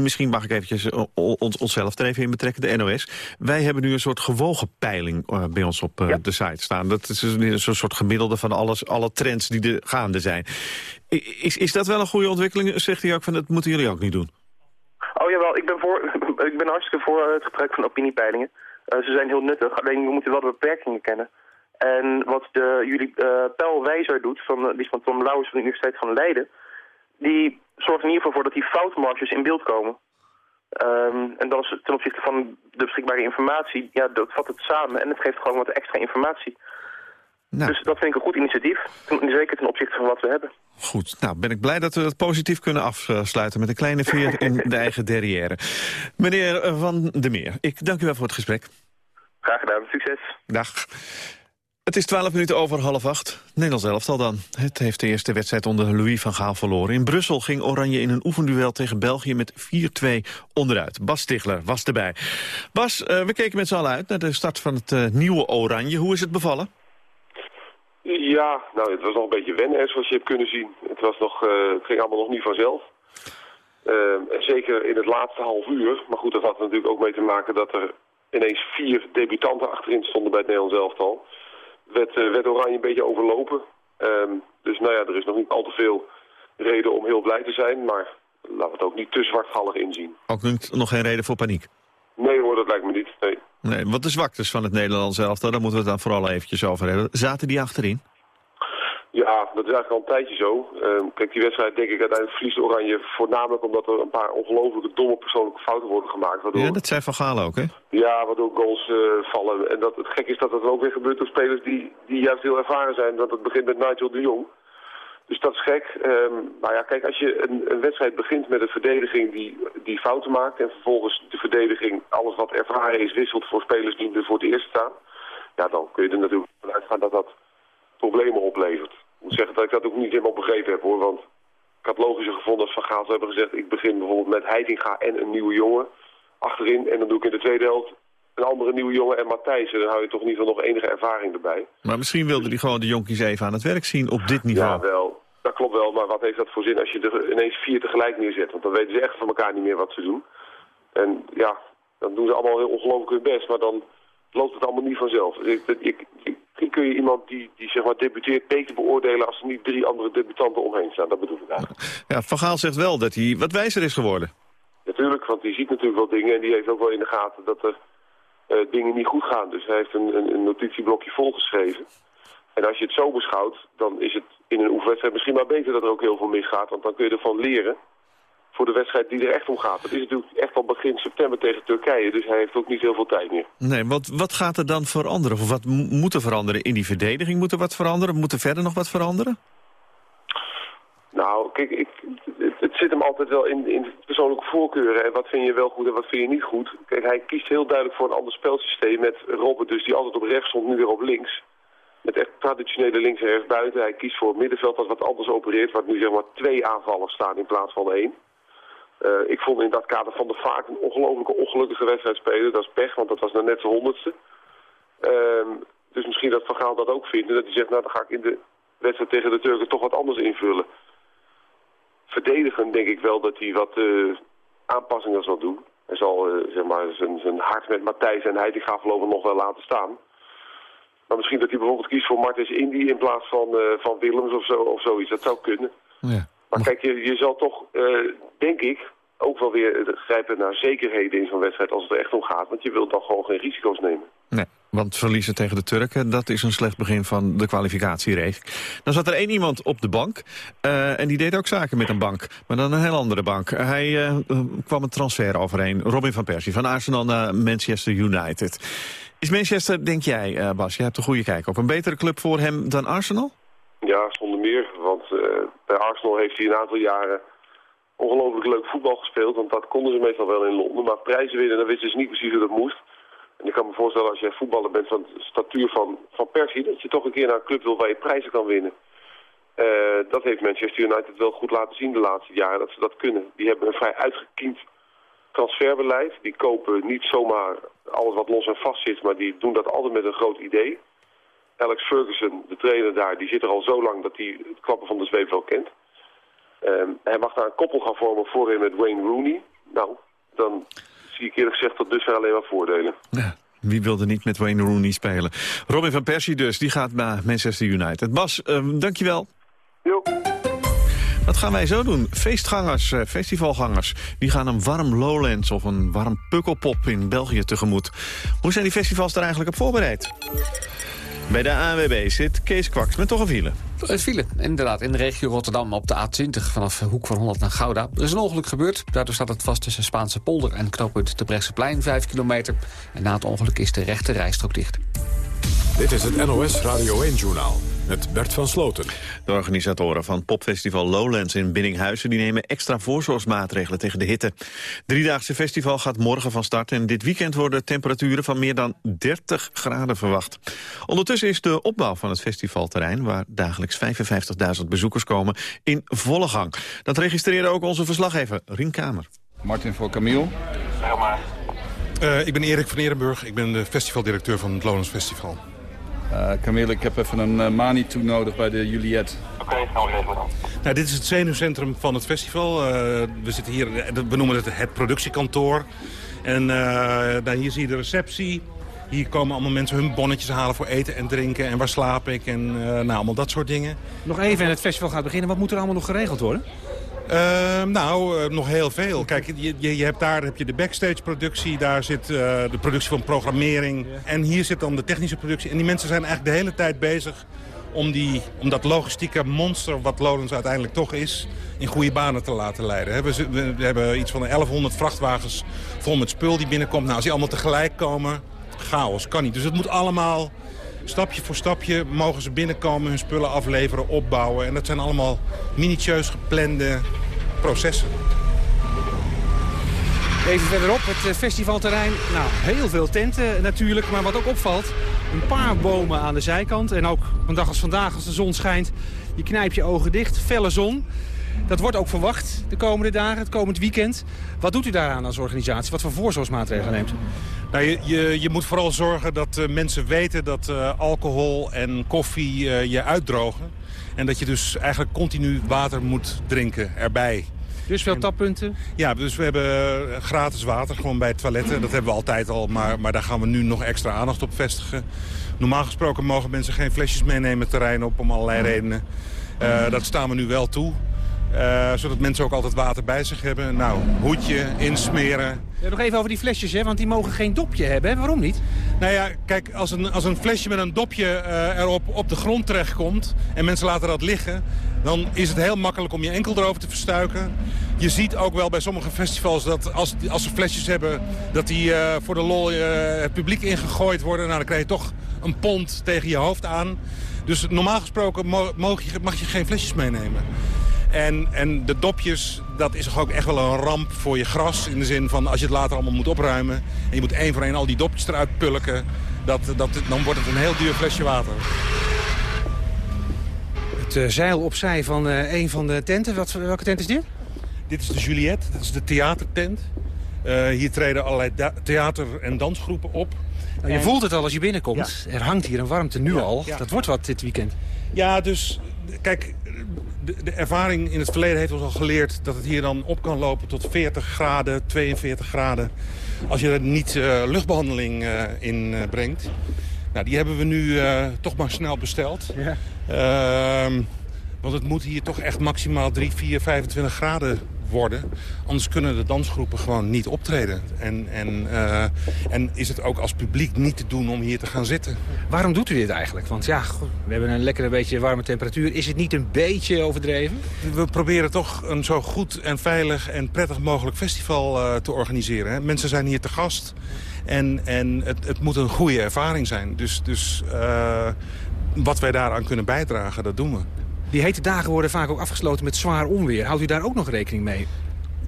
misschien mag ik eventjes eh, ons, onszelf er even in betrekken, de NOS. Wij hebben nu een soort gewogen peiling bij ons op de site staan. Dat is een soort gemiddelde van alles, alle trends die er gaande zijn. Is, is dat wel een goede ontwikkeling? Zegt hij ook van, dat moeten jullie ook niet doen. Oh jawel, ik ben, voor, ik ben hartstikke voor het gebruik van opiniepeilingen. Eh, ze zijn heel nuttig, alleen we moeten wel de beperkingen kennen. En wat de, jullie peilwijzer doet, van, eh, die is van Tom Lauwers van de Universiteit van Leiden... die zorgt in ieder geval voor dat die foutmarges in beeld komen. Ehm, en dan is ten opzichte van de beschikbare informatie, ja, dat vat het samen en het geeft gewoon wat extra informatie. Nou. Dus dat vind ik een goed initiatief, zeker ten opzichte van wat we hebben. Goed, nou ben ik blij dat we het positief kunnen afsluiten... met een kleine veer in de eigen derrière. Meneer Van der Meer, ik dank u wel voor het gesprek. Graag gedaan, succes. Dag. Het is 12 minuten over half acht. Nederlands elftal dan. Het heeft de eerste wedstrijd onder Louis van Gaal verloren. In Brussel ging Oranje in een oefenduel tegen België met 4-2 onderuit. Bas Stigler was erbij. Bas, eh, we keken met z'n allen uit naar de start van het eh, nieuwe Oranje. Hoe is het bevallen? Ja, nou, het was nog een beetje wennen, zoals je hebt kunnen zien. Het, was nog, eh, het ging allemaal nog niet vanzelf. Ehm, en zeker in het laatste half uur. Maar goed, dat had er natuurlijk ook mee te maken dat er ineens vier debutanten achterin stonden bij het Nederlands elftal. Werd, eh, werd Oranje een beetje overlopen. Ehm, dus nou ja, er is nog niet al te veel reden om heel blij te zijn. Maar laten we het ook niet te zwartgallig inzien. Ook nog geen reden voor paniek. Nee hoor, dat lijkt me niet. Nee. Nee, wat de zwaktes van het Nederlands elftal, daar moeten we het dan vooral eventjes over hebben. Zaten die achterin? Ja, dat is eigenlijk al een tijdje zo. Ehm, kijk, die wedstrijd denk ik uiteindelijk verliest Oranje voornamelijk omdat er een paar ongelooflijke domme persoonlijke fouten worden gemaakt. Waardoor, Ja, dat zei Van Gaal ook, hè? ja, waardoor goals eh, vallen. En dat, het gek is dat dat ook weer gebeurt door spelers die, die juist heel ervaren zijn. Want het begint met Nigel de Jong. Dus dat is gek. Ehm nou ja, kijk, als je een, een wedstrijd begint met een verdediging die, die fouten maakt... en vervolgens de verdediging alles wat ervaren is wisselt voor spelers die er voor het eerst staan... ja, dan kun je er natuurlijk van uitgaan dat dat problemen oplevert. Ik moet zeggen dat ik dat ook niet helemaal begrepen heb, hoor. Want ik had logischer gevonden als Van Gaal zou hebben gezegd... ik begin bijvoorbeeld met Heitinga en een nieuwe jongen achterin... en dan doe ik in de tweede helft een andere nieuwe jongen en Matthijs. En dan hou je toch in ieder geval nog enige ervaring erbij. Maar misschien wilde hij gewoon de jonkies even aan het werk zien op dit niveau. Ja, wel. Dat klopt wel, maar wat heeft dat voor zin als je er ineens vier tegelijk neerzet? Want dan weten ze echt van elkaar niet meer wat ze doen. En ja, dan doen ze allemaal heel ongelooflijk hun best, maar dan loopt het allemaal niet vanzelf. Ik, ik, ik- kun je iemand die, die zeg maar debuteert beter beoordelen als er niet drie andere debutanten omheen staan. Dat bedoel ik eigenlijk. Ja, Van Gaal zegt wel dat hij wat wijzer is geworden. Natuurlijk, want die ziet natuurlijk wel dingen en die heeft ook wel in de gaten dat er eh, dingen niet goed gaan. Dus hij heeft een, een, een notitieblokje volgeschreven. En als je het zo beschouwt, dan is het in een oefenwedstrijd misschien maar beter dat er ook heel veel misgaat. Want dan kun je ervan leren voor de wedstrijd die er echt om gaat. Dat is natuurlijk echt al begin september tegen Turkije, dus hij heeft ook niet heel veel tijd meer. Nee, wat, wat gaat er dan veranderen? Of wat mo- moet er veranderen in die verdediging? Moet er wat veranderen? Moet er verder nog wat veranderen? Nou, kijk, ik, het, het zit hem altijd wel in, in persoonlijke voorkeuren. En wat vind je wel goed en wat vind je niet goed. Kijk, hij kiest heel duidelijk voor een ander spelsysteem met Robert dus die altijd op rechts stond, nu weer op links. Met echt traditionele links en rechts buiten. Hij kiest voor het middenveld dat wat anders opereert, waar nu zeg maar twee aanvallers staan in plaats van één. Eh, ik vond in dat kader van de vaart een ongelofelijke ongelukkige wedstrijd spelen. Dat is pech, want dat was nou net zijn honderdste. Ehm, dus misschien dat Van Gaal dat ook vindt. En dat hij zegt, nou dan ga ik in de wedstrijd tegen de Turken toch wat anders invullen. Verdedigen denk ik wel dat hij wat uh, aanpassingen zal doen. Hij zal uh, zeg maar, zijn, zijn hart met Matthijs en gaat voorlopig nog wel laten staan. Maar misschien dat hij bijvoorbeeld kiest voor Martens Indy in plaats van, uh, van Willems of, zo, of zoiets. Dat zou kunnen. Ja. Maar kijk, je, je zal toch, denk ik, ook wel weer grijpen naar zekerheden in zo'n wedstrijd als het er echt om gaat. Want je wilt dan gewoon geen risico's nemen. Nee, want verliezen tegen de Turken, dat is een slecht begin van de kwalificatiereeks. Dan zat er één iemand op de bank uh, en die deed ook zaken met een bank. Maar dan een heel andere bank. Hij uh, kwam een transfer overheen. Robin van Persie van Arsenal naar Manchester United. Is Manchester, denk jij uh, Bas, je hebt een goede kijk op, een betere club voor hem dan Arsenal? Ja, zonder meer. Want bij Arsenal heeft hij een aantal jaren ongelooflijk leuk voetbal gespeeld. Want dat konden ze meestal wel in Londen. Maar prijzen winnen, dan wisten ze niet precies hoe dat moest. En ik kan me voorstellen als jij voetballer bent van de statuur van, van Persie... dat je toch een keer naar een club wil waar je prijzen kan winnen. Uh, dat heeft Manchester United wel goed laten zien de laatste jaren, dat ze dat kunnen. Die hebben een vrij uitgekiend transferbeleid. Die kopen niet zomaar alles wat los en vast zit, maar die doen dat altijd met een groot idee. Alex Ferguson, de trainer daar, die zit er al zo lang dat hij het klappen van de zweep kent. Uh, hij mag daar een koppel gaan vormen voorin met Wayne Rooney. Nou, dan zie ik eerlijk gezegd tot dusver alleen maar voordelen. Ja. Wie wilde niet met Wayne Rooney spelen? Robin van Persie dus, die gaat naar Manchester United. Bas, uh, dankjewel. Jo. Wat gaan wij zo doen? Feestgangers, uh, festivalgangers, die gaan een warm Lowlands of een warm Pukkelpop in België tegemoet. Hoe zijn die festivals er eigenlijk op voorbereid? Bij de ANWB zit Kees Kwaks met toch een file. Het file, inderdaad, in de regio Rotterdam op de A20 vanaf Hoek van Holland naar Gouda. Er is een ongeluk gebeurd. Daardoor staat het vast tussen Spaanse polder en knooppunt de Brechtseplein 5 kilometer. En na het ongeluk is de rechte rijstrook dicht. Dit is het NOS Radio 1-journaal met Bert van Sloten. De organisatoren van popfestival Lowlands in Binninghuizen... die nemen extra voorzorgsmaatregelen tegen de hitte. Driedaagse festival gaat morgen van start... en dit weekend worden temperaturen van meer dan 30 graden verwacht. Ondertussen is de opbouw van het festivalterrein... waar dagelijks 55.000 bezoekers komen, in volle gang. Dat registreerde ook onze verslaggever Rien Kamer. Martin voor Camille. Uh, ik ben Erik van Ehrenburg. Ik ben de festivaldirecteur van het Lowlands Festival. Uh, Camille, ik heb even een uh, Mani-toe nodig bij de Juliet. Oké, okay, gaan we regelen nou, Dit is het zenuwcentrum van het festival. Uh, we zitten hier, we noemen het het productiekantoor. En nou, hier zie je de receptie. Hier komen allemaal mensen hun bonnetjes halen voor eten en drinken. En waar slaap ik en nou, allemaal dat soort dingen. Nog even en het festival gaat beginnen. Wat moet er allemaal nog geregeld worden? Uh, nou, uh, nog heel veel. Kijk, je, je, hebt daar heb je de backstage productie, daar zit uh, de productie van programmering. En hier zit dan de technische productie. En die mensen zijn eigenlijk de hele tijd bezig om, die, om dat logistieke monster wat Lowlands uiteindelijk toch is... in goede banen te laten leiden. We, we, we hebben iets van 1100 vrachtwagens vol met spul die binnenkomt. Nou, als die allemaal tegelijk komen, chaos, kan niet. Dus het moet allemaal Stapje voor stapje mogen ze binnenkomen, hun spullen afleveren, opbouwen. En dat zijn allemaal minutieus geplande processen. Even verderop, het eh, festivalterrein. Nou, heel veel tenten natuurlijk, maar wat ook opvalt... een paar bomen aan de zijkant. En ook een dag als vandaag, als de zon schijnt, je knijpt je ogen dicht. Felle zon. Dat wordt ook verwacht de komende dagen, het komend weekend. Wat doet u daaraan als organisatie? Wat voor voorzorgsmaatregelen neemt u? Nou, je, je, je, moet vooral zorgen dat uh, mensen weten dat uh, alcohol en koffie uh, je uitdrogen. En dat je dus eigenlijk continu water moet drinken erbij. Dus veel tappunten? Ja, dus we hebben gratis water gewoon bij toiletten. Dat hebben we altijd al, maar, maar daar gaan we nu nog extra aandacht op vestigen. Normaal gesproken mogen mensen geen flesjes meenemen terrein op om allerlei redenen. dat staan we nu wel toe. Uh, zodat mensen ook altijd water bij zich hebben. Nou, hoedje, insmeren. Ja, nog even over die flesjes, hè? want die mogen geen dopje hebben. Hè? Waarom niet? Nou ja, kijk, als een, als een flesje met een dopje uh, erop op de grond terechtkomt... en mensen laten dat liggen... dan is het heel makkelijk om je enkel erover te verstuiken. Je ziet ook wel bij sommige festivals dat als, als ze flesjes hebben... dat die uh, voor de lol het publiek ingegooid worden. Nou, dan krijg je toch een pond tegen je hoofd aan. Dus normaal gesproken mag je, mag je geen flesjes meenemen. En, en de dopjes, dat is toch ook echt wel een ramp voor je gras. In de zin van als je het later allemaal moet opruimen... en je moet één voor één al die dopjes eruit pulken... Dat, dat, dan wordt het een heel duur flesje water. Het uh, zeil opzij van uh, een van de tenten. Wat, welke tent is dit? Dit is de Juliette, dat is de theatertent. Uh, hier treden allerlei theater- en dansgroepen op. Nou, je voelt het al als je binnenkomt. Er hangt hier een warmte nu al. Dat wordt wat dit weekend. Ja, dus kijk, de, de, ervaring in het verleden heeft ons al geleerd... dat het hier dan op kan lopen tot 40 graden, 42 graden... als je er niet uh, luchtbehandeling uh, in uh, brengt. Nou, die hebben we nu toch maar snel besteld. Ja. Ehm, want het moet hier toch echt maximaal 3, 4, 25 graden worden. Anders kunnen de dansgroepen gewoon niet optreden. En, en, uh, en is het ook als publiek niet te doen om hier te gaan zitten. Waarom doet u dit eigenlijk? Want ja, we hebben een lekkere beetje warme temperatuur. Is het niet een beetje overdreven? We proberen toch een zo goed en veilig en prettig mogelijk festival uh, te organiseren. Hè. Mensen zijn hier te gast. En, en het, het moet een goede ervaring zijn. Dus, dus uh, wat wij daaraan kunnen bijdragen, dat doen we. Die hete dagen worden vaak ook afgesloten met zwaar onweer. Houdt u daar ook nog rekening mee?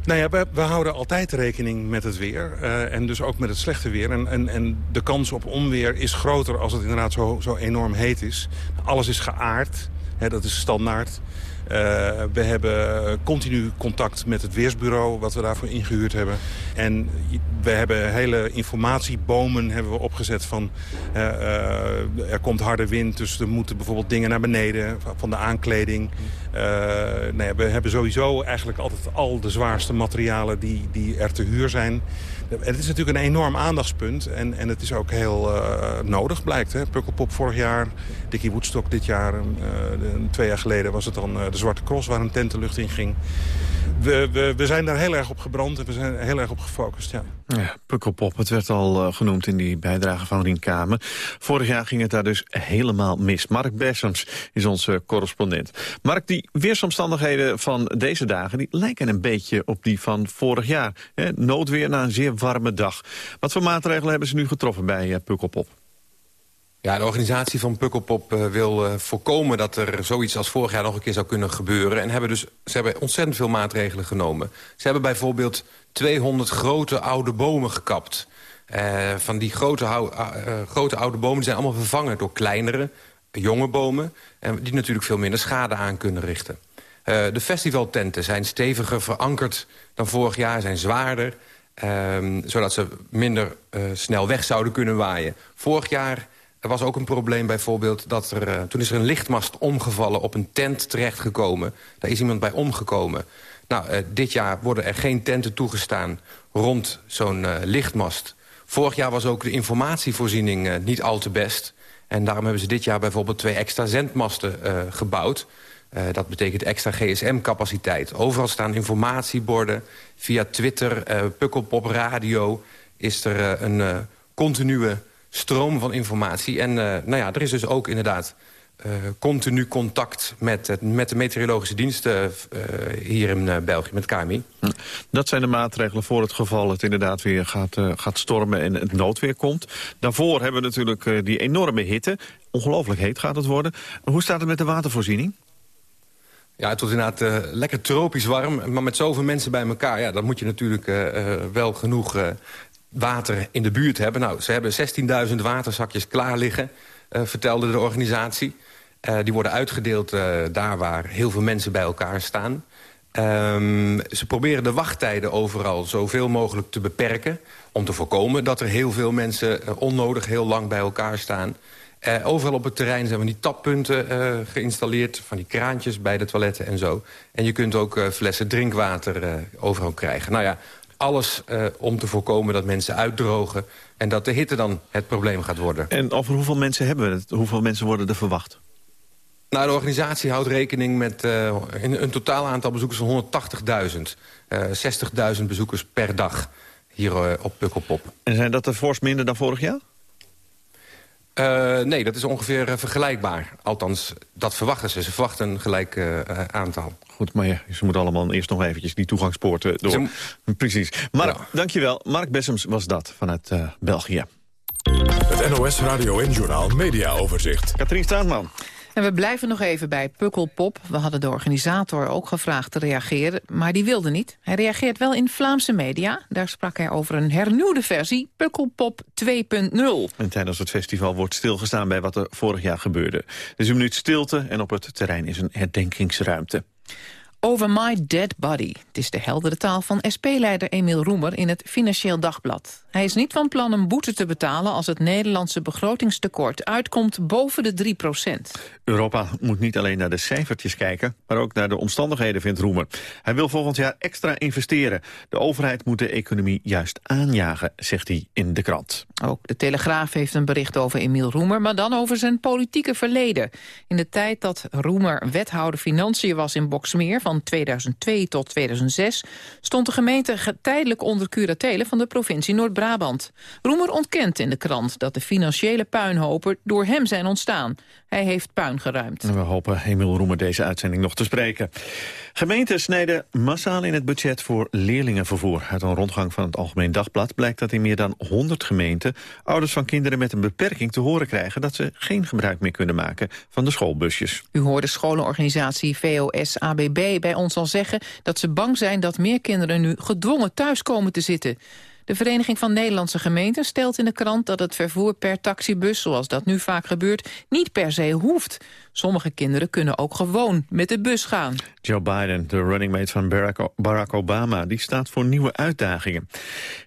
Nou ja, we, we houden altijd rekening met het weer. Uh, en dus ook met het slechte weer. En, en, en de kans op onweer is groter als het inderdaad zo, zo enorm heet is. Alles is geaard. Hè, dat is standaard. Uh, we hebben continu contact met het weersbureau, wat we daarvoor ingehuurd hebben. En we hebben hele informatiebomen hebben we opgezet van... Uh, uh, er komt harde wind, dus er moeten bijvoorbeeld dingen naar beneden van de aankleding. nou we hebben sowieso eigenlijk altijd al de zwaarste materialen die, die er te huur zijn. Het is natuurlijk een enorm aandachtspunt en, en het is ook heel uh, nodig, blijkt. Hè? Pukkelpop vorig jaar, Dickie Woodstock dit jaar. De, twee jaar geleden was het dan uh, de Zwarte Cross waar een tent de lucht in ging. We, we, we zijn daar heel erg op gebrand en we zijn heel erg op gefocust, ja. Ja, Pukkelpop, het werd al uh, genoemd in die bijdrage van Rien Kamer. Vorig jaar ging het daar dus helemaal mis. Mark Bessems is onze correspondent. Mark, die weersomstandigheden van deze dagen... die lijken een beetje op die van vorig jaar. Hè? Noodweer na een zeer warme dag. Wat voor maatregelen hebben ze nu getroffen bij uh, Pukkelpop? Ja, de organisatie van Pukkelpop uh, wil uh, voorkomen dat er zoiets als vorig jaar nog een keer zou kunnen gebeuren. En hebben dus, ze hebben ontzettend veel maatregelen genomen. Ze hebben bijvoorbeeld 200 grote oude bomen gekapt. Uh, van die grote, grote oude bomen zijn allemaal vervangen door kleinere, jonge bomen. En die natuurlijk veel minder schade aan kunnen richten. de festivaltenten zijn steviger verankerd dan vorig jaar, zijn zwaarder. zodat ze minder snel weg zouden kunnen waaien. Vorig jaar er was ook een probleem bijvoorbeeld dat er... Uh, toen is er een lichtmast omgevallen op een tent terechtgekomen. Daar is iemand bij omgekomen. Nou, uh, dit jaar worden er geen tenten toegestaan rond zo'n uh, lichtmast. Vorig jaar was ook de informatievoorziening niet al te best. En daarom hebben ze dit jaar bijvoorbeeld twee extra zendmasten gebouwd. dat betekent extra gsm-capaciteit. Overal staan informatieborden. Via Twitter, Pukkelpop Radio is er een continue stroom van informatie. En uh, nou ja, er is dus ook inderdaad uh, continu contact met, met de meteorologische diensten uh, hier in België, met KMI. Hm. Dat zijn de maatregelen voor het geval het inderdaad weer gaat, gaat stormen en het noodweer komt. Daarvoor hebben we natuurlijk die enorme hitte. Ongelooflijk heet gaat het worden. Hoe staat het met de watervoorziening? Ja, het was inderdaad uh, lekker tropisch warm. Maar met zoveel mensen bij elkaar, ja, dan moet je natuurlijk uh, wel genoeg water in de buurt hebben. Nou, ze hebben 16.000 waterzakjes klaar liggen, uh, vertelde de organisatie. Uh, die worden uitgedeeld uh, daar waar heel veel mensen bij elkaar staan. Um, ze proberen de wachttijden overal zoveel mogelijk te beperken... om te voorkomen dat er heel veel mensen onnodig heel lang bij elkaar staan. overal op het terrein zijn van die tappunten geïnstalleerd... van die kraantjes bij de toiletten en zo. En je kunt ook flessen drinkwater overal krijgen. Nou ja, alles uh, om te voorkomen dat mensen uitdrogen... en dat de hitte dan het probleem gaat worden. En over hoeveel mensen hebben we het? Hoeveel mensen worden er verwacht? Nou, de organisatie houdt rekening met uh, een totaal aantal bezoekers van 180.000. Uh, 60.000 bezoekers per dag hier op Pukkelpop. En zijn dat er fors minder dan vorig jaar? Uh, nee, dat is ongeveer uh, vergelijkbaar. Althans, dat verwachten ze. Ze verwachten een gelijk uh, aantal. Goed, maar ja, ze moeten allemaal eerst nog eventjes die toegangspoorten door. Ze... Precies. Mark, ja. dankjewel. Mark Bessems was dat vanuit België. Het NOS Radio en Journaal Media Overzicht. Katrien Staatman. En we blijven nog even bij Pukkelpop. We hadden de organisator ook gevraagd te reageren, maar die wilde niet. Hij reageert wel in Vlaamse media. Daar sprak hij over een hernieuwde versie, Pukkelpop 2.0. En tijdens het festival wordt stilgestaan bij wat er vorig jaar gebeurde. Is een minuut stilte en op het terrein is een herdenkingsruimte. Over My Dead Body. Het is de heldere taal van SP-leider Emiel Roemer in het Financieel Dagblad. Hij is niet van plan een boete te betalen als het Nederlandse begrotingstekort uitkomt boven de 3% Europa moet niet alleen naar de cijfertjes kijken, maar ook naar de omstandigheden, vindt Roemer. Hij wil volgend jaar extra investeren. De overheid moet de economie juist aanjagen, zegt hij in de krant. Ook de Telegraaf heeft een bericht over Emiel Roemer, maar dan over zijn politieke verleden. In de tijd dat Roemer wethouder Financiën was in Boksmeer, van 2002 tot 2006, stond de gemeente tijdelijk onder curatele van de provincie Noord-Brabant. Roemer ontkent in de krant dat de financiële puinhopen door hem zijn ontstaan. Hij heeft puin geruimd. We hopen Emiel Roemer deze uitzending nog te spreken. Gemeenten snijden massaal in het budget voor leerlingenvervoer. Uit een rondgang van het Algemeen Dagblad blijkt dat in meer dan 100 gemeenten... ouders van kinderen met een beperking te horen krijgen... dat ze geen gebruik meer kunnen maken van de schoolbusjes. U hoorde scholenorganisatie VOS-ABB bij ons al zeggen... dat ze bang zijn dat meer kinderen nu gedwongen thuis komen te zitten... De Vereniging van Nederlandse Gemeenten stelt in de krant dat het vervoer per taxibus, zoals dat nu vaak gebeurt, niet per se hoeft. Sommige kinderen kunnen ook gewoon met de bus gaan. Joe Biden, de running mate van Barack Obama, die staat voor nieuwe uitdagingen.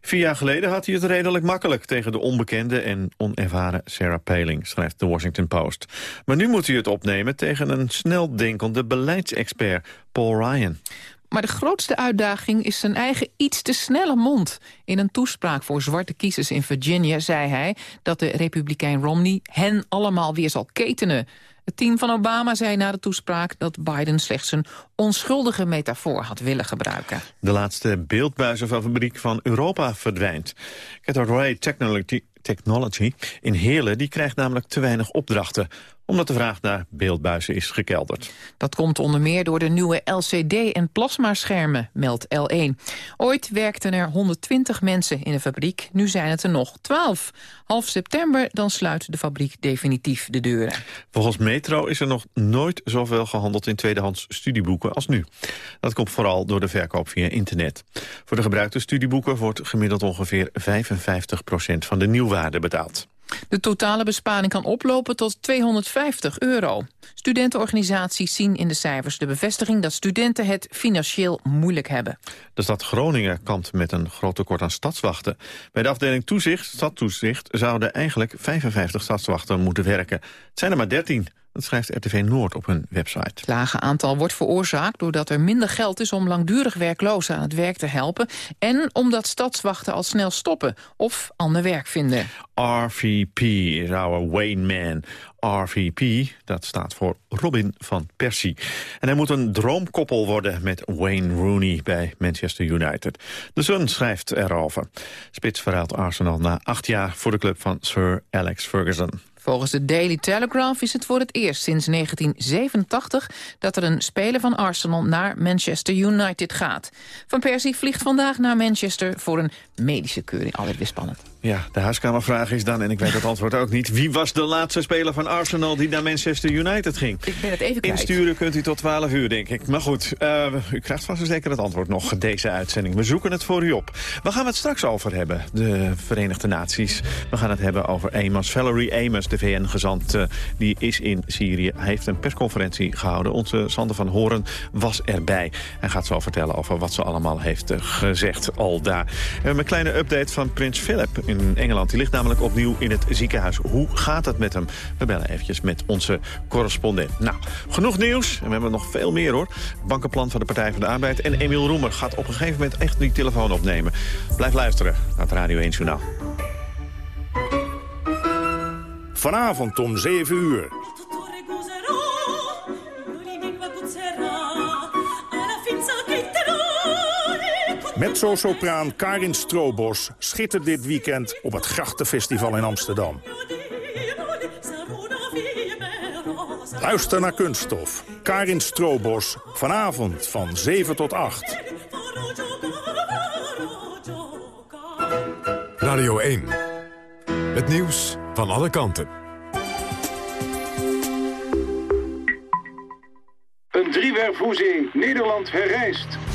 Vier jaar geleden had hij het redelijk makkelijk tegen de onbekende en onervaren Sarah Palin, schrijft de Washington Post. Maar nu moet hij het opnemen tegen een sneldenkende beleidsexpert, Paul Ryan. Maar de grootste uitdaging is zijn eigen iets te snelle mond. In een toespraak voor zwarte kiezers in Virginia zei hij... dat de republikein Romney hen allemaal weer zal ketenen. Het team van Obama zei na de toespraak dat Biden slechts een onschuldige metafoor had willen gebruiken. De laatste beeldbuizenfabriek van Europa verdwijnt. Cathode Technology, Technology in Heerlen die krijgt namelijk te weinig opdrachten omdat de vraag naar beeldbuizen is gekelderd. Dat komt onder meer door de nieuwe LCD- en plasmaschermen, meldt L1. Ooit werkten er 120 mensen in de fabriek, nu zijn het er nog 12. Half september dan sluit de fabriek definitief de deuren. Volgens Metro is er nog nooit zoveel gehandeld in tweedehands studieboeken als nu. Dat komt vooral door de verkoop via internet. Voor de gebruikte studieboeken wordt gemiddeld ongeveer 55% van de nieuwwaarde betaald. De totale besparing kan oplopen tot 250 euro. Studentenorganisaties zien in de cijfers de bevestiging dat studenten het financieel moeilijk hebben. De stad Groningen kampt met een groot tekort aan stadswachten. Bij de afdeling toezicht, stadtoezicht, zouden eigenlijk 55 stadswachten moeten werken. Het zijn er maar 13. Dat schrijft RTV Noord op hun website. Het lage aantal wordt veroorzaakt doordat er minder geld is... om langdurig werklozen aan het werk te helpen... en omdat stadswachten al snel stoppen of ander werk vinden. RVP is our Wayne Man. RVP, dat staat voor Robin van Persie. En hij moet een droomkoppel worden met Wayne Rooney bij Manchester United. De Sun schrijft erover. Spits verhaalt Arsenal na acht jaar voor de club van Sir Alex Ferguson. Volgens de Daily Telegraph is het voor het eerst sinds 1987... dat er een speler van Arsenal naar Manchester United gaat. Van Persie vliegt vandaag naar Manchester voor een medische keuring. Alweer weer spannend. Ja, de huiskamervraag is dan, en ik weet het antwoord ook niet... wie was de laatste speler van Arsenal die naar Manchester United ging? Ik ben het even kwijt. Insturen kunt u tot 12 uur, denk ik. Maar goed, uh, u krijgt vast en zeker het antwoord nog, deze uitzending. We zoeken het voor u op. Waar gaan we het straks over hebben? De Verenigde Naties. We gaan het hebben over Amos. Valerie Amos, de VN-gezant, uh, die is in Syrië. Hij heeft een persconferentie gehouden. Onze Sander van Horen was erbij. Hij gaat zo vertellen over wat ze allemaal heeft uh, gezegd al daar. We een kleine update van Prins Philip in Engeland. Die ligt namelijk opnieuw in het ziekenhuis. Hoe gaat het met hem? We bellen eventjes met onze correspondent. Nou, genoeg nieuws. En we hebben nog veel meer hoor. Bankenplan van de Partij van de Arbeid. En Emiel Roemer gaat op een gegeven moment echt die telefoon opnemen. Blijf luisteren naar het Radio 1 Journaal. Vanavond om 7 uur. Mezzo-sopraan Karin Stroobos schittert dit weekend op het Grachtenfestival in Amsterdam. Luister naar Kunststof. Karin Stroobos, vanavond van 7 tot 8. Radio 1. Het nieuws van alle kanten. Een driewerf Nederland herrijst.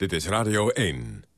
Dit is Radio 1.